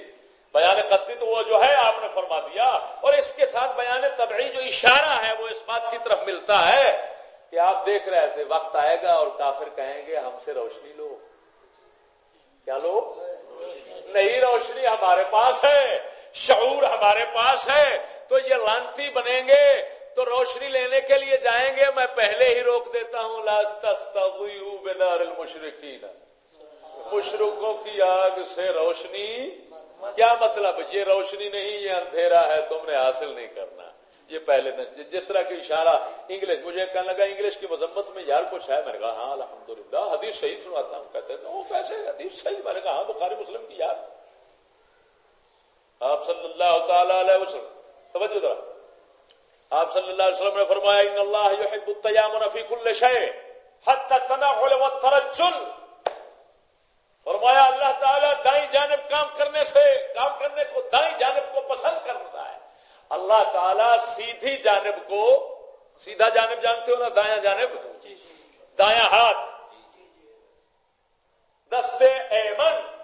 بیان قصدی تو وہ جو ہے، آپ نے فرما دیا۔ اور اس کے ساتھ بیان طبعی جو اشارہ ہے، وہ اس بات کی طرف ملتا ہے کہ آپ دیکھ رہے تھے، وقت آئے گا اور کافر کہیں گے، ہم سے روشنی لو۔ کیا لو نہیں روشنی ہمارے پاس ہے، شعور ہمارے پاس ہے۔ تو یہ لانتی بنیں گے، تو روشنی لینے کے لیے جائیں گے۔ میں پہلے ہی روک دیتا ہوں لاست المشرقین مشرقوں کی آگ سے روشنی، کیا مطلب؟ یہ روشنی نہیں، یہ اندھیرا ہے، تم نے حاصل نہیں کرنا۔ یہ پہلے دن جس طرح کی اشارہ انگلش مجھے کہنے لگا انگلش کی مذمت میں یار کچھ ہے؟ میں نے کہا ہاں الحمد للہ حدیث صحیح سناتا ہوں، کہتے ہیں وہ کیسے حدیث صحیح، میں نے کہا ہاں بخاری مسلم کی یار۔ آپ صلی اللہ تعالی علیہ وسلم، توجہ ذرا آپ صلی اللہ علیہ وسلم نے فرمایا، ان اللہ يحب التيامن في كل شيء حتى التنعل والترجل. فرمایا، اللہ تعالیٰ دائیں جانب کام کرنے سے کام کرنے کو دائیں جانب کو پسند کرتا ہے۔ اللہ تعالیٰ سیدھی جانب کو سیدھا جانب جانتے ہو نا؟ دایاں جانب؟ دایاں ہاتھ۔ دستے ایمن۔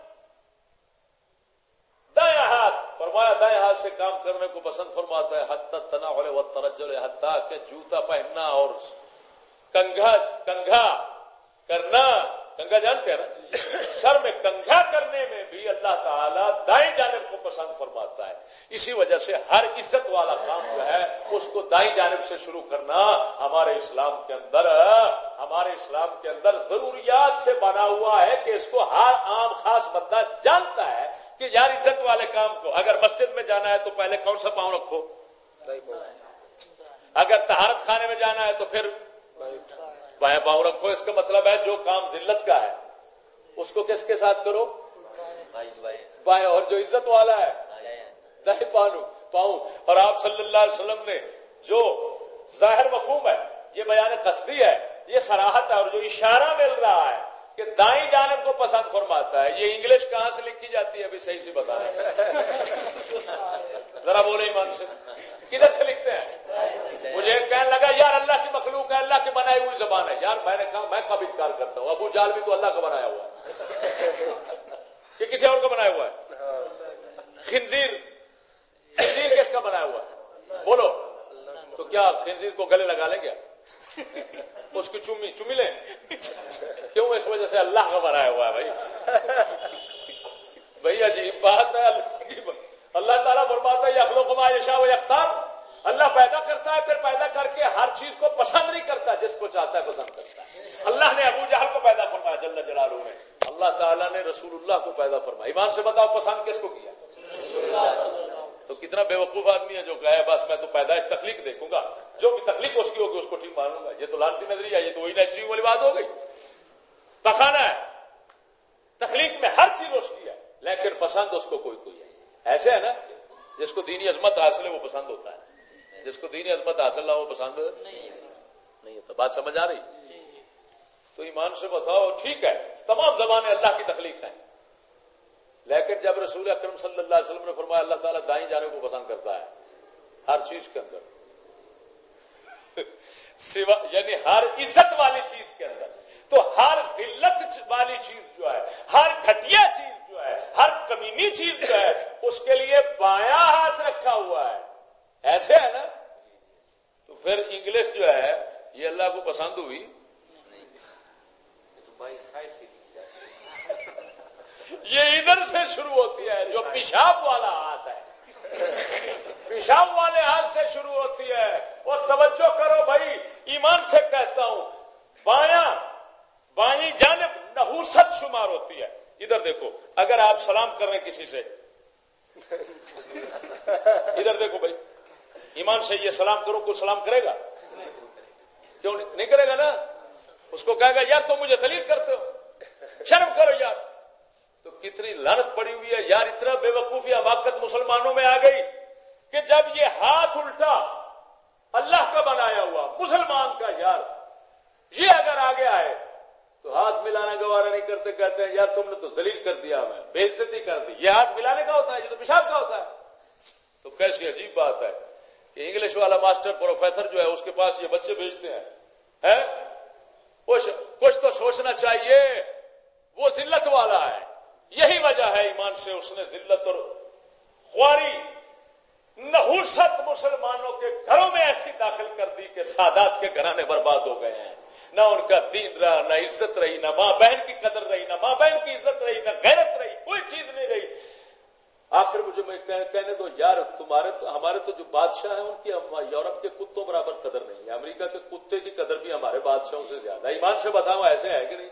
دایاں ہاتھ۔ فرمایا دائیں ہاتھ سے کام کرنے کو پسند فرماتا ہے۔ حد تک تنا ہو وہ ترجل حتیٰ کہ جوتا پہننا اور کنگھا کنگھا کرنا۔ کنگا جانتے ہیں نا سر میں کنگا کرنے میں بھی اللہ تعالیٰ دائیں جانب کو پسند فرماتا ہے۔ اسی وجہ سے ہر عزت والا کام جو ہے اس کو دائیں جانب سے شروع کرنا ہمارے اسلام کے اندر ہمارے اسلام کے اندر ضروریات سے بنا ہوا ہے کہ اس کو ہر عام خاص بندہ جانتا ہے کہ یار عزت والے کام کو اگر مسجد میں جانا ہے تو پہلے کون سا پاؤں رکھو؟ اگر تہارت خانے میں جانا ہے تو پھر بائیں پاؤں رکھو، اس کا مطلب ہے جو کام ذلت کا ہے، اس کو کس کے ساتھ کرو؟ بائیں اور جو عزت والا ہے دائیں پانو پاؤں۔ اور آپ صلی اللہ علیہ وسلم نے جو ظاہر مفہوم ہے، یہ بیان قصدی ہے، یہ سراہت ہے اور جو اشارہ مل رہا ہے کہ دائیں جانب کو پسند فرماتا ہے، یہ انگلش کہاں سے لکھی جاتی ہے؟ ابھی صحیح سے بتا رہے ذرا بولے ایمان سے۔ کدھر سے لکھتے ہیں؟ مجھے کہنے لگا، یار اللہ کی مخلوق ہے، اللہ کی بنائی ہوئی زبان ہے۔ یار میں نے کہا، میں کب انکار کرتا ہوں؟ ابو جال بھی تو اللہ کا بنایا ہوا ہے۔ کہ کسی اور کا بنایا ہوا ہے؟ خنزیر خنزیر کس کا بنایا ہوا ہے؟ بولو۔ تو کیا خنزیر کو گلے لگا لیں گے؟ اس کی چومی چومی لیں؟ کیوں؟ اس وجہ سے اللہ کا بنایا ہوا ہے بھائی۔ بھائی، عجیب بات ہے اللہ کی اللہ تعالیٰ برباد ہے اخلو کو مایشا و اختار اللہ پیدا کرتا ہے، پھر پیدا کر کے ہر چیز کو پسند نہیں کرتا، جس کو چاہتا ہے پسند کرتا ہے۔ اللہ نے ابو جہل کو پیدا فرمایا، جل جلالہ نے۔ اللہ تعالیٰ نے رسول اللہ کو پیدا فرمایا۔ ایمان سے بتاؤ، پسند کس کو کیا؟ تو کتنا بے وقوف آدمی ہے جو کہے، بس میں تو پیدائش تخلیق دیکھوں گا۔ جو بھی تخلیق اس کی ہوگی، اس کو ٹھیک مانوں گا۔ یہ تو لانتی نظری ہے یہ تو وہی نیچری والی بات ہو گئی۔ پخانا ہے۔ تخلیق میں ہر چیز اس کی ہے، لیکن پسند اس کو کوئی کوئی ہے۔ ایسے ہے نا، جس کو دینی عظمت حاصل ہے، وہ پسند ہوتا ہے۔ جس کو دینی عظمت حاصل نہ وہ پسند؟ نہیں ہوتا بات سمجھ آ رہی؟ تو ایمان سے بتاؤ، ٹھیک ہے، تمام زبانیں اللہ کی تخلیق ہیں۔ لیکن جب رسول اکرم صلی اللہ علیہ وسلم نے فرمایا، اللہ تعالیٰ دائیں جانے کو پسند کرتا ہے، ہر چیز کے اندر۔ یعنی ہر عزت والی چیز کے اندر۔ تو ہر ذلت والی چیز جو ہے، ہر گھٹیا چیز جو ہے، ہر کمینی چیز جو ہے، اس کے لیے بایا ہاتھ رکھا ہوا ہے۔ ایسے ہے نا تو پھر انگلش جو ہے یہ اللہ کو پسند ہوئی؟ یہ ادھر سے شروع ہوتی ہے جو پیشاب والا ہاتھ ہے۔ پیشاب والے ہاتھ سے شروع ہوتی ہے۔ اور توجہ کرو بھائی ایمان سے کہتا ہوں بایا بائیں جانب نحوست شمار ہوتی ہے۔ ادھر دیکھو اگر آپ سلام کر رہے ہیں کسی سے ادھر دیکھو بھائی۔ ایمان سے یہ سلام کرو، کوئی سلام کرے گا؟ کیوں نہیں کرے گا نا؟ اس کو کہے گا، یار تم مجھے دلیل کرتے ہو۔ شرم کرو یار۔ تو کتنی لانت پڑی ہوئی ہے۔ یار، اتنا بے وقوفی واقع مسلمانوں میں آ گئی کہ جب یہ ہاتھ الٹا اللہ کا بنایا ہوا، مسلمان کا، یار، یہ اگر آگے آئے تو ہاتھ ملانا گوارا نہیں کرتے، کہتے ہیں، یار، تم نے تو ذلیل کر دیا، میں بے عزتی کر دی۔ یہ ہاتھ ملانے کا ہوتا ہے، یہ تو پیشاب کا ہوتا ہے۔ تو کیسی عجیب بات ہے۔ کہ انگلش والا ماسٹر پروفیسر جو ہے اس کے پاس یہ بچے بھیجتے ہیں۔ کچھ تو سوچنا چاہیے، وہ ذلت والا ہے۔ یہی وجہ ہے ایمان سے اس نے ذلت اور خواری، نحوست مسلمانوں کے گھروں میں ایسی داخل کر دی کہ سادات کے گھرانے برباد ہو گئے ہیں۔ نہ ان کا دین رہا، نہ عزت رہی، نہ ماں بہن کی قدر رہی، نہ ماں بہن کی عزت رہی، نہ غیرت رہی، کوئی چیز نہیں رہی۔ آخر مجھے میں کہنے دو یار تمہارے تو ہمارے تو جو بادشاہ ہیں ان کی یورپ کے کتوں برابر قدر نہیں ہے۔ امریکہ کے کتے کی قدر بھی ہمارے بادشاہوں سے زیادہ ایمان سے بتاؤ ایسے ہے کہ نہیں؟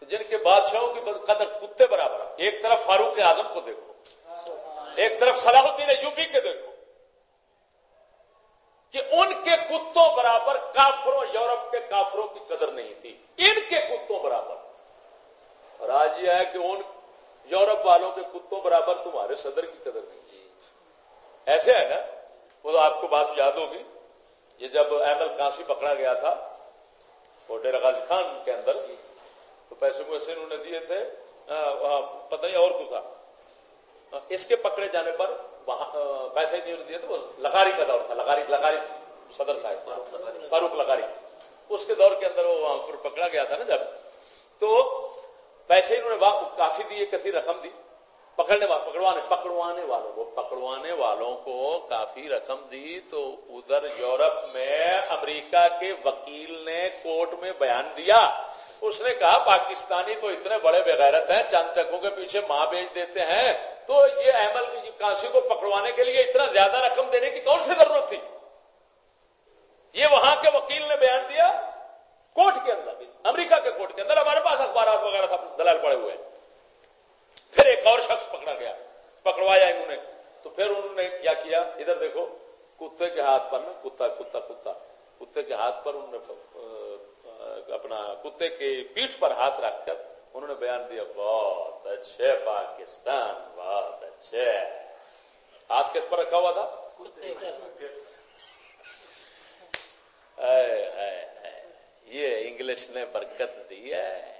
تو جن کے بادشاہوں کی قدر کتے برابر ایک طرف فاروق اعظم کو دیکھو۔ ایک طرف صلاح الدین یوبی کے دیکھو۔ کہ ان کے کتوں برابر کافروں یورپ کے کافروں کی قدر نہیں تھی۔ ان کے کتوں برابر۔ اور آج یہ ہے کہ ان یورپ والوں کے کتوں برابر تمہارے صدر کی قدر نہیں۔ تھی ایسے ہے نا؟ وہ آپ کو بات یاد ہوگی۔ یہ جب احمد کانسی پکڑا گیا تھا وہ ڈیرا غازی خان کے اندر تو پیسے ویسے انہوں نے دیے تھے پتہ نہیں اور کو تھا۔ اس کے پکڑے جانے پر پیسے نہیں دیے تو وہ لگاری کا دور تھا لگاری لگاری صدر تھا۔ فاروق لگاری اس کے دور کے اندر وہ وہاں پر پکڑا گیا تھا نا جب۔ تو پیسے انہوں نے کافی دیے کسی رقم دی۔ پکڑنے پکڑوانے پکڑوانے والوں کو، پکڑوانے والوں کو کافی رقم دی۔ تو ادھر یورپ میں امریکہ کے وکیل نے کورٹ میں بیان دیا۔ اس نے کہا، پاکستانی تو اتنے بڑے بغیرت ہیں، چند ٹکوں کے پیچھے ماں بیچ دیتے ہیں۔ تو یہ احمد کاشی کو پکڑوانے کے لیے اتنا زیادہ رقم دینے کی کون سی ضرورت تھی؟ یہ وہاں کے وکیل نے بیان دیا کوٹ کے اندر امریکہ کے کوٹ کے اندر ہمارے پاس اخبارات وغیرہ سب دلال پڑے ہوئے پھر ایک اور شخص پکڑا گیا پکڑوایا انہوں نے۔ تو پھر انہوں نے کیا کیا؟ ادھر دیکھو کتے کے ہاتھ پر نا کتا کتا کتا۔ کتے کے ہاتھ پر انہوں نے اپنا کتے کے پیٹھ پر ہاتھ رکھ کر انہوں نے بیان دیا بہت اچھے پاکستان بہت اچھے۔ ہاتھ کس پر رکھا ہوا تھا؟ یہ انگلش نے برکت دی ہے۔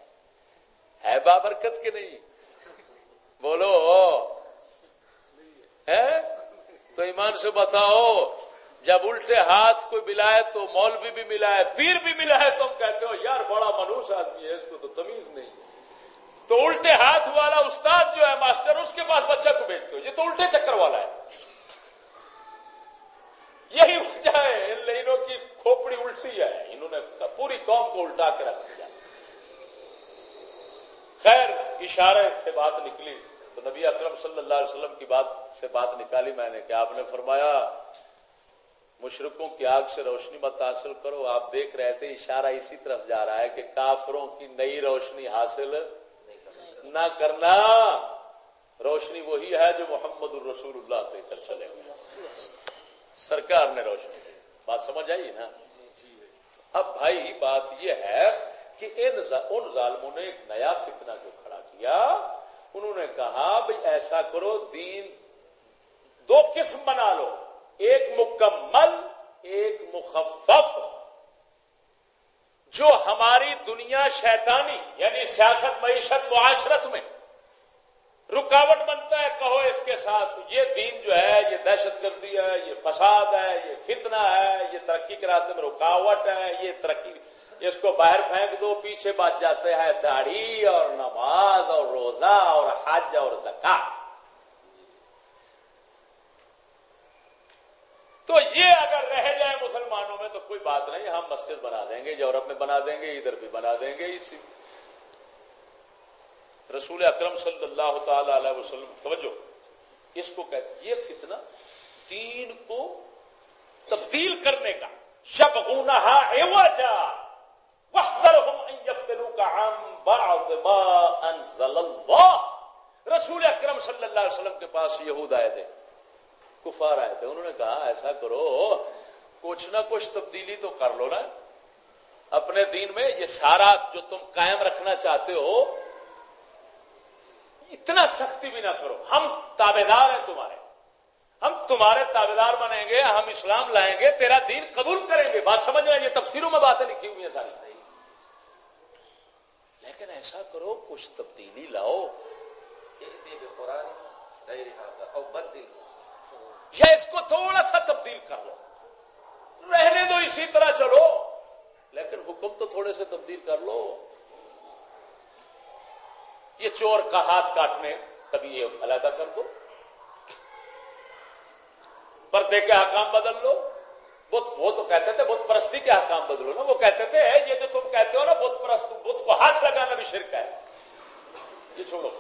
بابرکت کی نہیں؟ بولو۔ ہے؟ تو ایمان سے بتاؤ، جب الٹے ہاتھ کوئی ملا ہے تو مولوی بھی ملا ہے پیر بھی ملا ہے تم کہتے ہو، یار بڑا منوس آدمی ہے، اس کو تو تمیز نہیں۔ تو الٹے ہاتھ والا استاد جو ہے ماسٹر، اس کے پاس بچہ کو بھیجتے ہو، یہ تو الٹے چکر والا ہے۔ یہی وجہ ہے ان لائنوں کی کھوپڑی الٹی ہے۔ انہوں نے پوری قوم کو الٹا کے رکھ دیا۔ خیر، اشارے سے بات نکلی۔ تو نبی اکرم صلی اللہ علیہ وسلم کی بات سے بات نکالی میں نے، کہ آپ نے فرمایا مشرقوں کی آگ سے روشنی مت حاصل کرو۔ آپ دیکھ رہے تھے، اشارہ اسی طرف جا رہا ہے کہ کافروں کی نئی روشنی حاصل نہ کرنا۔ روشنی وہی ہے جو محمد الرسول اللہ دے کر چلے۔ سرکار نے روشنی بات سمجھ آئی نا؟ اب بھائی، بات یہ ہے کہ ان ظالموں نے ایک نیا فتنہ جو کھڑا کیا، انہوں نے کہا بھائی ایسا کرو، دین دو قسم بنا لو، ایک مکمل، ایک مخفف، جو ہماری دنیا شیطانی یعنی سیاست، معیشت، معاشرت میں رکاوٹ بنتا ہے، کہو اس کے ساتھ، یہ دین جو ہے، یہ دہشت گردی ہے، یہ فساد ہے، یہ فتنہ ہے، یہ ترقی کے راستے میں رکاوٹ ہے، یہ ترقی، اس کو باہر پھینک دو، پیچھے بات جاتے ہیں داڑھی اور نماز اور روزہ اور حج اور زکا تو یہ اگر رہ جائے مسلمانوں میں تو کوئی بات نہیں، ہم مسجد بنا دیں گے، یورپ میں بنا دیں گے، ادھر بھی بنا دیں گے، اسی۔ رسول اکرم صلی اللہ تعالی علیہ وسلم، توجہ، اس کو کہتے یہ فتنہ دین کو تبدیل کرنے کا۔ شب رسول اکرم صلی اللہ علیہ وسلم کے پاس یہود آئے تھے، کفار آئے تھے، انہوں نے کہا، ایسا کرو، کچھ نہ کچھ تبدیلی تو کر لو نا۔ اپنے دین میں یہ سارا جو تم قائم رکھنا چاہتے ہو اتنا سختی بھی نہ کرو۔ ہم تابے دار ہیں تمہارے۔ ہم تمہارے تابے دار بنیں گے، ہم اسلام لائیں گے، تیرا دین قبول کریں گے۔ بات سمجھ میں یہ تفسیروں میں باتیں لکھی ہوئی ہیں ساری۔ صحیح۔ لیکن ایسا کرو، کچھ تبدیلی لاؤ۔ یا اس کو تھوڑا سا تبدیل کر لو۔ رہنے دو، اسی طرح چلو۔ لیکن حکم تو تھوڑے سے تبدیل کر لو۔ یہ چور کا ہاتھ کاٹنے، کبھی یہ علیحدہ کر دو۔ پردے کے حکام بدل لو۔ وہ تو کہتے تھے بت پرستی کے حکام بدلو نا۔ وہ کہتے تھے یہ جو تم کہتے ہو نا، بت پرست، بت کو ہاتھ لگانا بھی شرک ہے۔ یہ چھوڑو۔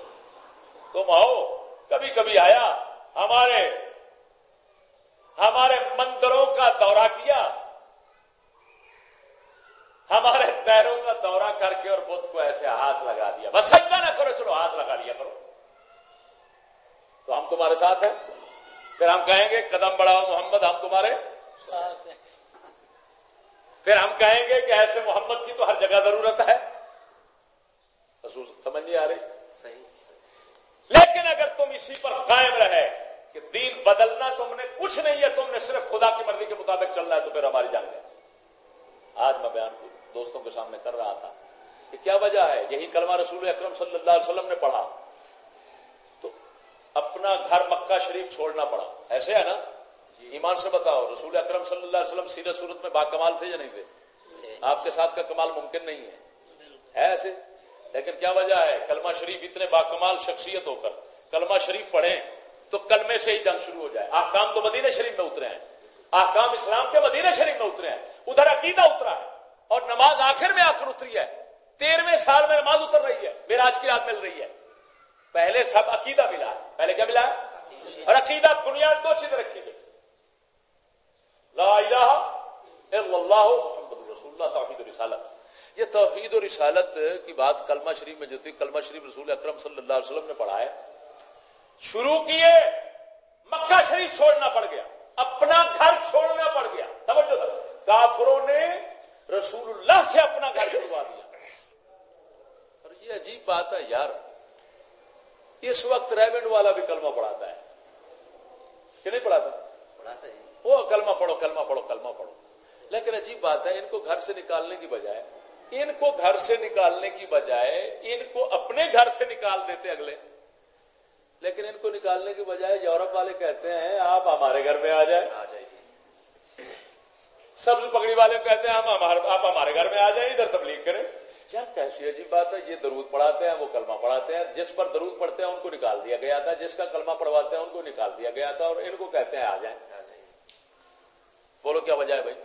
تم آؤ۔ کبھی کبھی آیا۔ ہمارے ہمارے مندروں کا دورہ کیا۔ ہمارے پیروں کا دورہ کر کے اور بدھ کو ایسے ہاتھ لگا دیا۔ بس سجدہ نہ کرو چلو ہاتھ لگا دیا کرو۔ تو ہم تمہارے ساتھ ہیں۔ پھر ہم کہیں گے قدم بڑھاؤ محمد ہم تمہارے پھر ہم کہیں گے کہ ایسے محمد کی تو ہر جگہ ضرورت ہے۔ سمجھ نہیں آ رہی؟ صحیح۔ لیکن اگر تم اسی پر قائم رہے کہ دین بدلنا تم نے کچھ نہیں ہے تم نے صرف خدا کی مرضی کے مطابق چلنا ہے تو پھر ہماری جان گئے آج میں بیان دوستوں کے سامنے کر رہا تھا کہ کیا وجہ ہے؟ یہی کلمہ رسول اکرم صلی اللہ علیہ وسلم نے پڑھا۔ تو اپنا گھر مکہ شریف چھوڑنا پڑا۔ ایسے ہے نا؟ ایمان سے بتاؤ، رسول اکرم صلی اللہ علیہ وسلم سیرت صورت میں با کمال تھے یا نہیں تھے؟ آپ کے ساتھ کا کمال ممکن نہیں ہے۔ ایسے؟ لیکن کیا وجہ ہے؟ کلمہ شریف اتنے با کمال شخصیت ہو کر کلمہ شریف پڑھیں تو کلمے سے ہی جنگ شروع ہو جائے۔ آکام تو مدینہ شریف میں اترے ہیں۔ آکام اسلام کے مدینہ شریف میں اترے ہیں۔ ادھر عقیدہ اترا ہے۔ اور نماز آخر میں آخر اتری ہے۔ تیرہویں سال میں نماز اتر رہی ہے۔ میرا آج کی رات مل رہی ہے۔ پہلے سب عقیدہ ملا۔ ہے پہلے کیا ملا؟ ہے اور عقیدہ بنیاد دو چیزیں رکھی گئی۔ لا الہ الا اللہ، محمد رسول اللہ، توحید و رسالت۔ یہ توحید و رسالت کی بات کلمہ شریف میں جو تھی، کلمہ شریف رسول اکرم صلی اللہ علیہ وسلم نے پڑھا ہے۔ شروع کیے، مکہ شریف چھوڑنا پڑ گیا۔ اپنا گھر چھوڑنا پڑ گیا۔ توجہ کافروں نے رسول اللہ سے اپنا گھر چھڑوا دیا۔ اور یہ عجیب بات ہے یار۔ اس وقت ریونڈ والا بھی کلمہ پڑھاتا ہے۔ کہ نہیں پڑھاتا؟ وہ کلمہ پڑھو کلمہ پڑھو کلمہ پڑھو۔ لیکن عجیب بات ہے ان کو گھر سے نکالنے کی بجائے ان کو گھر سے نکالنے کی بجائے ان کو اپنے گھر سے نکال دیتے اگلے۔ لیکن ان کو نکالنے کی بجائے یورپ والے کہتے ہیں آپ ہمارے گھر میں آ جائیں۔ سبز پکڑی والے کہتے ہیں ہم آپ ہمارے گھر میں آ جائیں ادھر تبلیغ کریں۔ یار کیسی عجیب بات ہے یہ درود پڑھاتے ہیں وہ کلمہ پڑھاتے ہیں۔ جس پر درود پڑھتے ہیں ان کو نکال دیا گیا تھا۔ جس کا کلمہ پڑھواتے ہیں ان کو نکال دیا گیا تھا۔ اور ان کو کہتے ہیں آ جائیں۔ بولو کیا وجہ ہے بھائی؟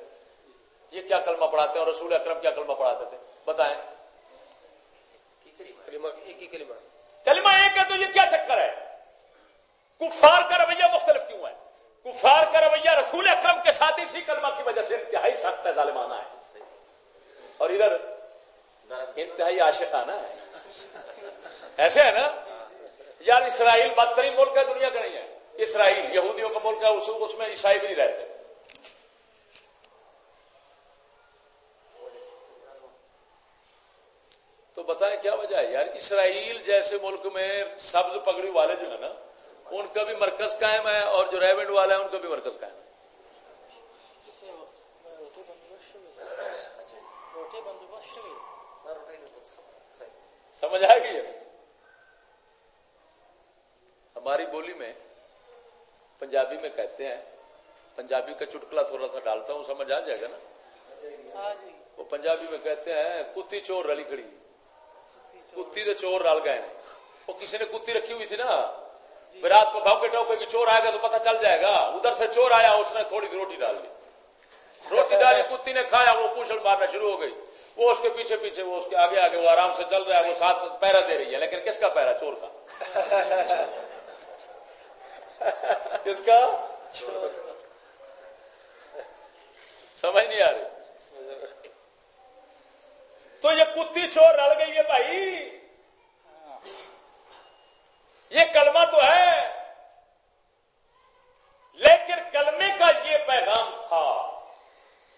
یہ کیا کلمہ پڑھاتے ہیں اور رسول اکرم کیا کلمہ پڑھاتے تھے؟ بتائیں۔ کلمہ ایک ہے تو یہ کیا چکر ہے؟ کفار کا رویہ مختلف کیوں ہے؟ کفار کا رویہ رسول اکرم کے ساتھ اسی کلمہ کی وجہ سے انتہائی سخت ہے ظالمانہ ہے۔ اور ادھر انتہائی عاشقانہ ہے۔ ایسے ہے نا؟ یار اسرائیل بدترین ملک ہے، دنیا کا نہیں ہے۔ اسرائیل، یہودیوں کا ملک ہے، اس میں عیسائی بھی نہیں رہتے۔ تو بتائیں کیا وجہ ہے؟ یار اسرائیل جیسے ملک میں سبز پگڑی والے جو ہے نا ان کا بھی مرکز قائم ہے اور جو ریونڈ والا ہے ان کا بھی مرکز قائم ہے۔ سمجھ آئے گی ہماری بولی میں پنجابی میں کہتے ہیں پنجابی کا چٹکلا تھوڑا سا ڈالتا ہوں سمجھ آ جائے گا نا؟ ہاں جی۔ وہ پنجابی میں کہتے ہیں کتی چور رلی کھڑی۔ کتی تو چور رل گئے وہ کسی نے کتی رکھی ہوئی تھی نا۔ رات کو بھاؤ کے ٹوکے کی چور آئے گا تو پتہ چل جائے گا۔ ادھر سے چور آیا، اس نے تھوڑی روٹی ڈال دی۔ روٹی ڈالی، کتی نے کھایا، وہ پوچھڑ مارنا شروع ہو گئی۔ وہ اس کے پیچھے پیچھے، وہ اس کے آگے آگے، وہ آرام سے چل رہا ہے، وہ ساتھ پیرا دے رہی ہے۔ لیکن کس کا پیرا؟ چور کا۔ کس کا؟ سمجھ نہیں آ رہی۔ تو یہ کتی چور رل گئی ہے بھائی۔ یہ کلمہ تو ہے۔ لیکن کلمے کا یہ پیغام تھا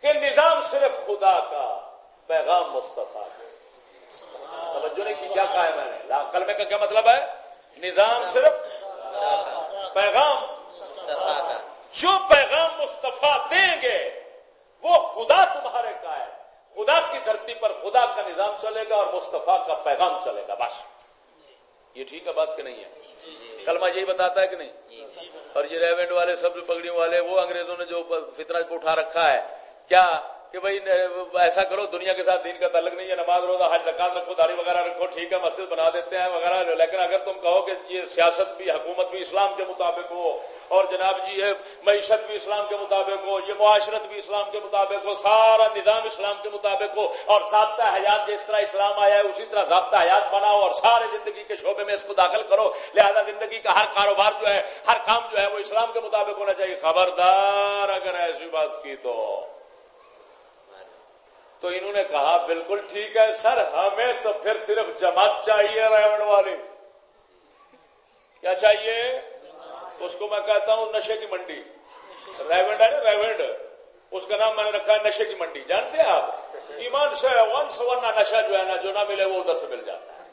کہ نظام صرف خدا کا، پیغام مصطفیٰ توجہ نہیں کی، کیا کہا ہے میں نے؟ کلمے کا کیا مطلب ہے؟ نظام صرف پیغام۔ جو پیغام مصطفیٰ دیں گے، وہ خدا تمہارے کا ہے۔ خدا کی دھرتی پر خدا کا نظام چلے گا اور مصطفیٰ کا پیغام چلے گا، بس۔ یہ ٹھیک ہے بات کہ نہیں ہے؟ کلمہ یہی بتاتا ہے کہ نہیں؟ اور یہ ریونٹ والے سب پگڑیوں والے وہ انگریزوں نے جو فطرہ اٹھا رکھا ہے کیا کہ بھائی ایسا کرو، دنیا کے ساتھ دین کا تعلق نہیں ہے، نماز روزہ، حج زکات رکھو داڑھی وغیرہ رکھو، ٹھیک ہے، مسجد بنا دیتے ہیں وغیرہ، لیکن اگر تم کہو کہ یہ سیاست بھی، حکومت بھی اسلام کے مطابق ہو، اور جناب جی یہ معیشت بھی اسلام کے مطابق ہو، یہ معاشرت بھی اسلام کے مطابق ہو، سارا نظام اسلام کے مطابق ہو، اور ضابطہ حیات جس طرح اسلام آیا ہے، اسی طرح ضابطہ حیات بناؤ، اور سارے زندگی کے شعبے میں اس کو داخل کرو، لہذا زندگی کا ہر کاروبار جو ہے، ہر کام جو ہے، وہ اسلام کے مطابق ہونا چاہیے۔ خبردار اگر ایسی بات کی تو۔ تو انہوں نے کہا، بالکل ٹھیک ہے سر، ہمیں تو پھر صرف جماعت چاہیے ریونڈ والی. کیا چاہیے؟ اس کو میں کہتا ہوں نشے کی منڈی۔ ریونڈ ہے نا ریونڈ؟ اس کا نام میں نے رکھا ہے نشے کی منڈی۔ جانتے ہیں آپ؟ ایمان سے ون سورنا نشا جو ہے نا، جو نہ ملے وہ ادھر سے مل جاتا ہے۔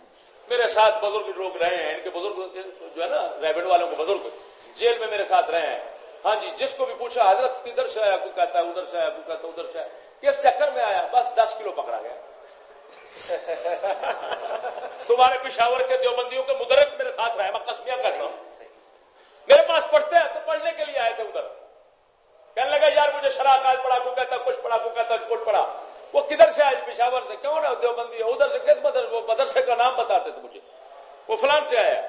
میرے ساتھ بزرگ لوگ رہے ہیں، ان کے بزرگ جو ہے نا، ریونڈ والوں کے بزرگ، جیل میں میرے ساتھ رہے ہیں۔ ہاں جی جس کو بھی پوچھا، حضرت کدھر سے آیا؟ کو کہتا ہے ادھر سے آیا کو کہتا ہے ادھر سے آیا۔ کس چکر میں آیا؟ بس دس کلو پکڑا گیا۔ تمہارے پشاور کے دیوبندیوں کے مدرس میرے ساتھ رہے، میں کسمیا کرتا ہوں۔ میرے پاس پڑھتے ہیں تو پڑھنے کے لیے آئے تھے ادھر۔ کہنے لگا یار مجھے شراب آج پڑھا کو کہتا، کچھ پڑھا کو کہتا، کچھ پڑھا۔ وہ کدھر سے آئے پشاور سے؟ کیوں نا دیوبندی ادھر سے کس مدرس، وہ مدرسے کا نام بتاتے تھے مجھے۔ وہ فلان سے آیا۔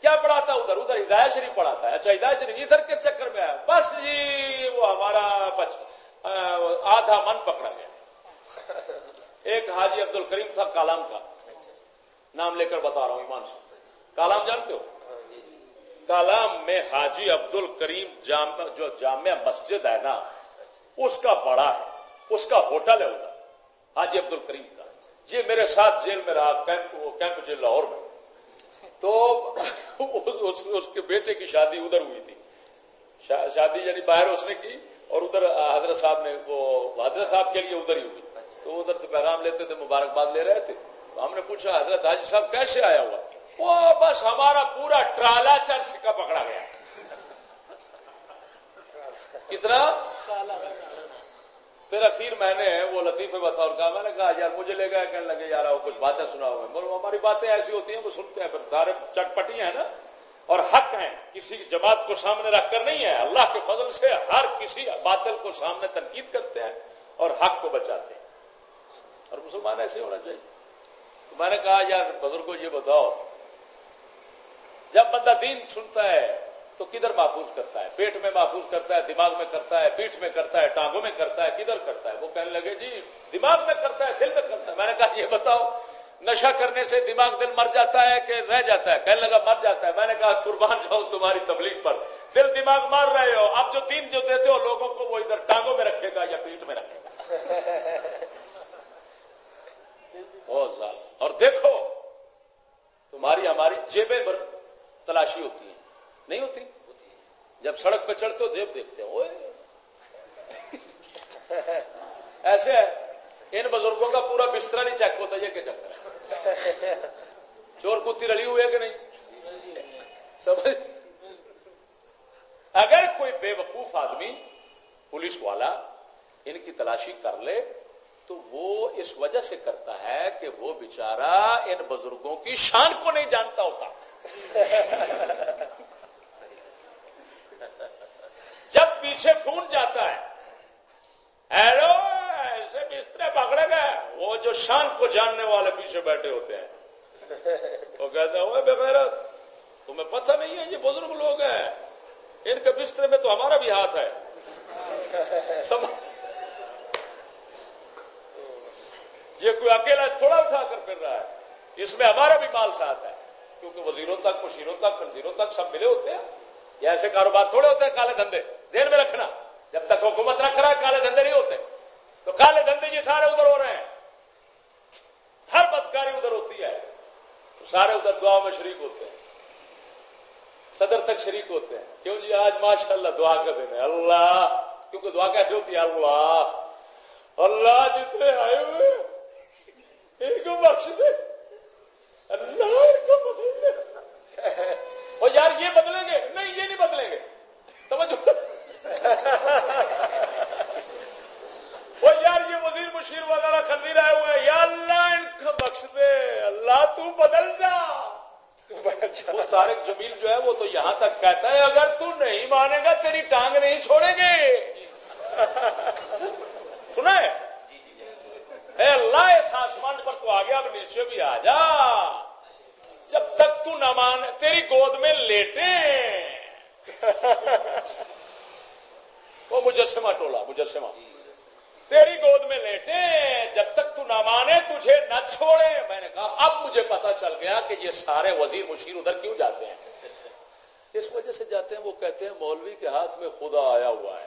کیا پڑھاتا ادھر؟ ادھر ہدایت شریف پڑھاتا ہے۔ اچھا ہدایت شریف، ادھر کس چکر میں آیا؟ بس جی وہ ہمارا آدھا من پکڑا گیا۔ ایک حاجی عبد الکریم تھا، کالام کا۔ نام لے کر بتا رہا ہوں، ایمان سے۔ کالام جانتے ہو؟ کالام میں حاجی عبد الکریم جامع، جو جامع مسجد ہے نا، اس کا بڑا ہے، اس کا ہوٹل ہے ادھر حاجی عبد الکریم کا۔ یہ میرے ساتھ جیل میں رہا، کیمپ کیمپ جیل لاہور میں۔ تو اس کے بیٹے کی شادی ادھر ہوئی تھی۔ شادی یعنی باہر اس نے کی۔ اور ادھر حضرت صاحب نے وہ حضرت صاحب کے لیے ادھر ہی ہوئی۔ تو ادھر سے پیغام لیتے تھے، مبارکباد لے رہے تھے۔ تو ہم نے پوچھا، حضرت حاجی صاحب کیسے آیا ہوا؟ وہ بس ہمارا پورا ٹرالا چرچ کا پکڑا گیا۔ کتنا؟ پھر اخیر میں نے وہ لطیفے بتا اور کہا، میں نے کہا، یار مجھے لے گیا کہنے لگے، یار وہ کچھ باتیں سنا ہوئے بولو ہماری باتیں ایسی ہوتی ہیں، وہ سنتے ہیں، پھر سارے چٹپٹی ہیں نا۔ اور حق ہیں، کسی جماعت کو سامنے رکھ کر نہیں ہے۔ اللہ کے فضل سے ہر کسی باطل کو سامنے تنقید کرتے ہیں اور حق کو بچاتے ہیں۔ اور مسلمان ایسے ہونا چاہیے۔ میں نے کہا، یار بزرگوں، یہ بتاؤ، جب بندہ دین سنتا ہے تو کدھر محفوظ کرتا ہے؟ پیٹ میں محفوظ کرتا ہے، دماغ میں کرتا ہے پیٹ میں کرتا ہے، ٹانگوں میں کرتا ہے، کدھر کرتا ہے؟ وہ کہنے لگے جی دماغ میں کرتا ہے، دل میں کرتا ہے۔ میں نے کہا، یہ بتاؤ نشا کرنے سے دماغ دل مر جاتا ہے کہ رہ جاتا ہے، کہنے لگا مر جاتا ہے۔ میں نے کہا، قربان جاؤ تمہاری تبلیغ پر۔ دل دماغ مار رہے ہو۔ اب جو دین جو دیتے ہو، لوگوں کو وہ ادھر ٹانگوں میں رکھے گا یا پیٹ میں رکھے گا۔ بہت زیادہ اور دیکھو، تمہاری ہماری جیبیں پر تلاشی ہوتی ہیں۔ نہیں ہوتی؟ جب سڑک پہ چڑھتے ہو جیب دیکھتے ہو ایسے ہے۔ ان بزرگوں کا پورا بستر نہیں چیک ہوتا، یہ کیا چکر چور کتی رلی ہوئی ہے کہ نہیں؟ سب اگر کوئی بے وقوف آدمی پولیس والا ان کی تلاشی کر لے، تو وہ اس وجہ سے کرتا ہے کہ وہ بیچارہ ان بزرگوں کی شان کو نہیں جانتا ہوتا۔ جب پیچھے فون جاتا ہے ایرو ایسے بسترے پکڑے گئے، وہ جو شان کو جاننے والے پیچھے بیٹھے ہوتے ہیں۔ وہ کہتے ہیں بغیر تمہیں پتہ نہیں ہے، یہ بزرگ لوگ ہیں۔ ان کے بسترے میں تو ہمارا بھی ہاتھ ہے۔ یہ کوئی اکیلا تھوڑا اٹھا کر پھر رہا ہے۔ اس میں ہمارا بھی مال ساتھ ہے، کیونکہ وزیروں تک مشیروں تک، خنزیروں تک سب ملے ہوتے ہیں۔ یا ایسے کاروبار تھوڑے ہوتے ہیں کالے دھندے، ذہن میں رکھنا۔ جب تک حکومت رکھ رہا ہے، کالے دھندے نہیں ہوتے۔ تو کالے دھندے یہ سارے ادھر ہو رہے ہیں۔ ہر بدکاری ادھر ہوتی ہے۔ تو سارے ادھر دعا میں شریک ہوتے ہیں۔ صدر تک شریک ہوتے ہیں۔ کیوں جی؟ آج ماشاء اللہ دعا کر دیں اللہ، کیونکہ دعا کیسے ہوتی ہے؟ اللہ۔ اللہ جتنے آئے ہوئے ان کو بخش دے۔ اللہ ان کو بدل دے۔ اور یار یہ بدلیں گے؟ نہیں، یہ نہیں بدلیں گے۔ توجہ۔ وہ یار یہ وزیر مشیر وغیرہ خندیر آئے ہوئے یا اللہ، ان کو بخش دے۔ اللہ تو بدل جا۔ وہ تارک جمیل جو ہے، وہ تو یہاں تک کہتا ہے، اگر تو نہیں مانے گا، تیری ٹانگ نہیں چھوڑیں گے۔ سنا ہے؟ اے اللہ، اس آسمان پر تو آگے، اب نیچے بھی آ جا۔ جب تک تو نہ مان تیری گود میں لیٹے۔ وہ مجسمہ ٹولا، مجسمہ۔ تیری گود میں لیٹے، جب تک تو نہ مانے تجھے نہ چھوڑے۔ میں نے کہا، اب مجھے پتا چل گیا کہ یہ سارے وزیر مشیر ادھر کیوں جاتے ہیں۔ اس وجہ سے جاتے ہیں، وہ کہتے ہیں، مولوی کے ہاتھ میں خدا آیا ہوا ہے۔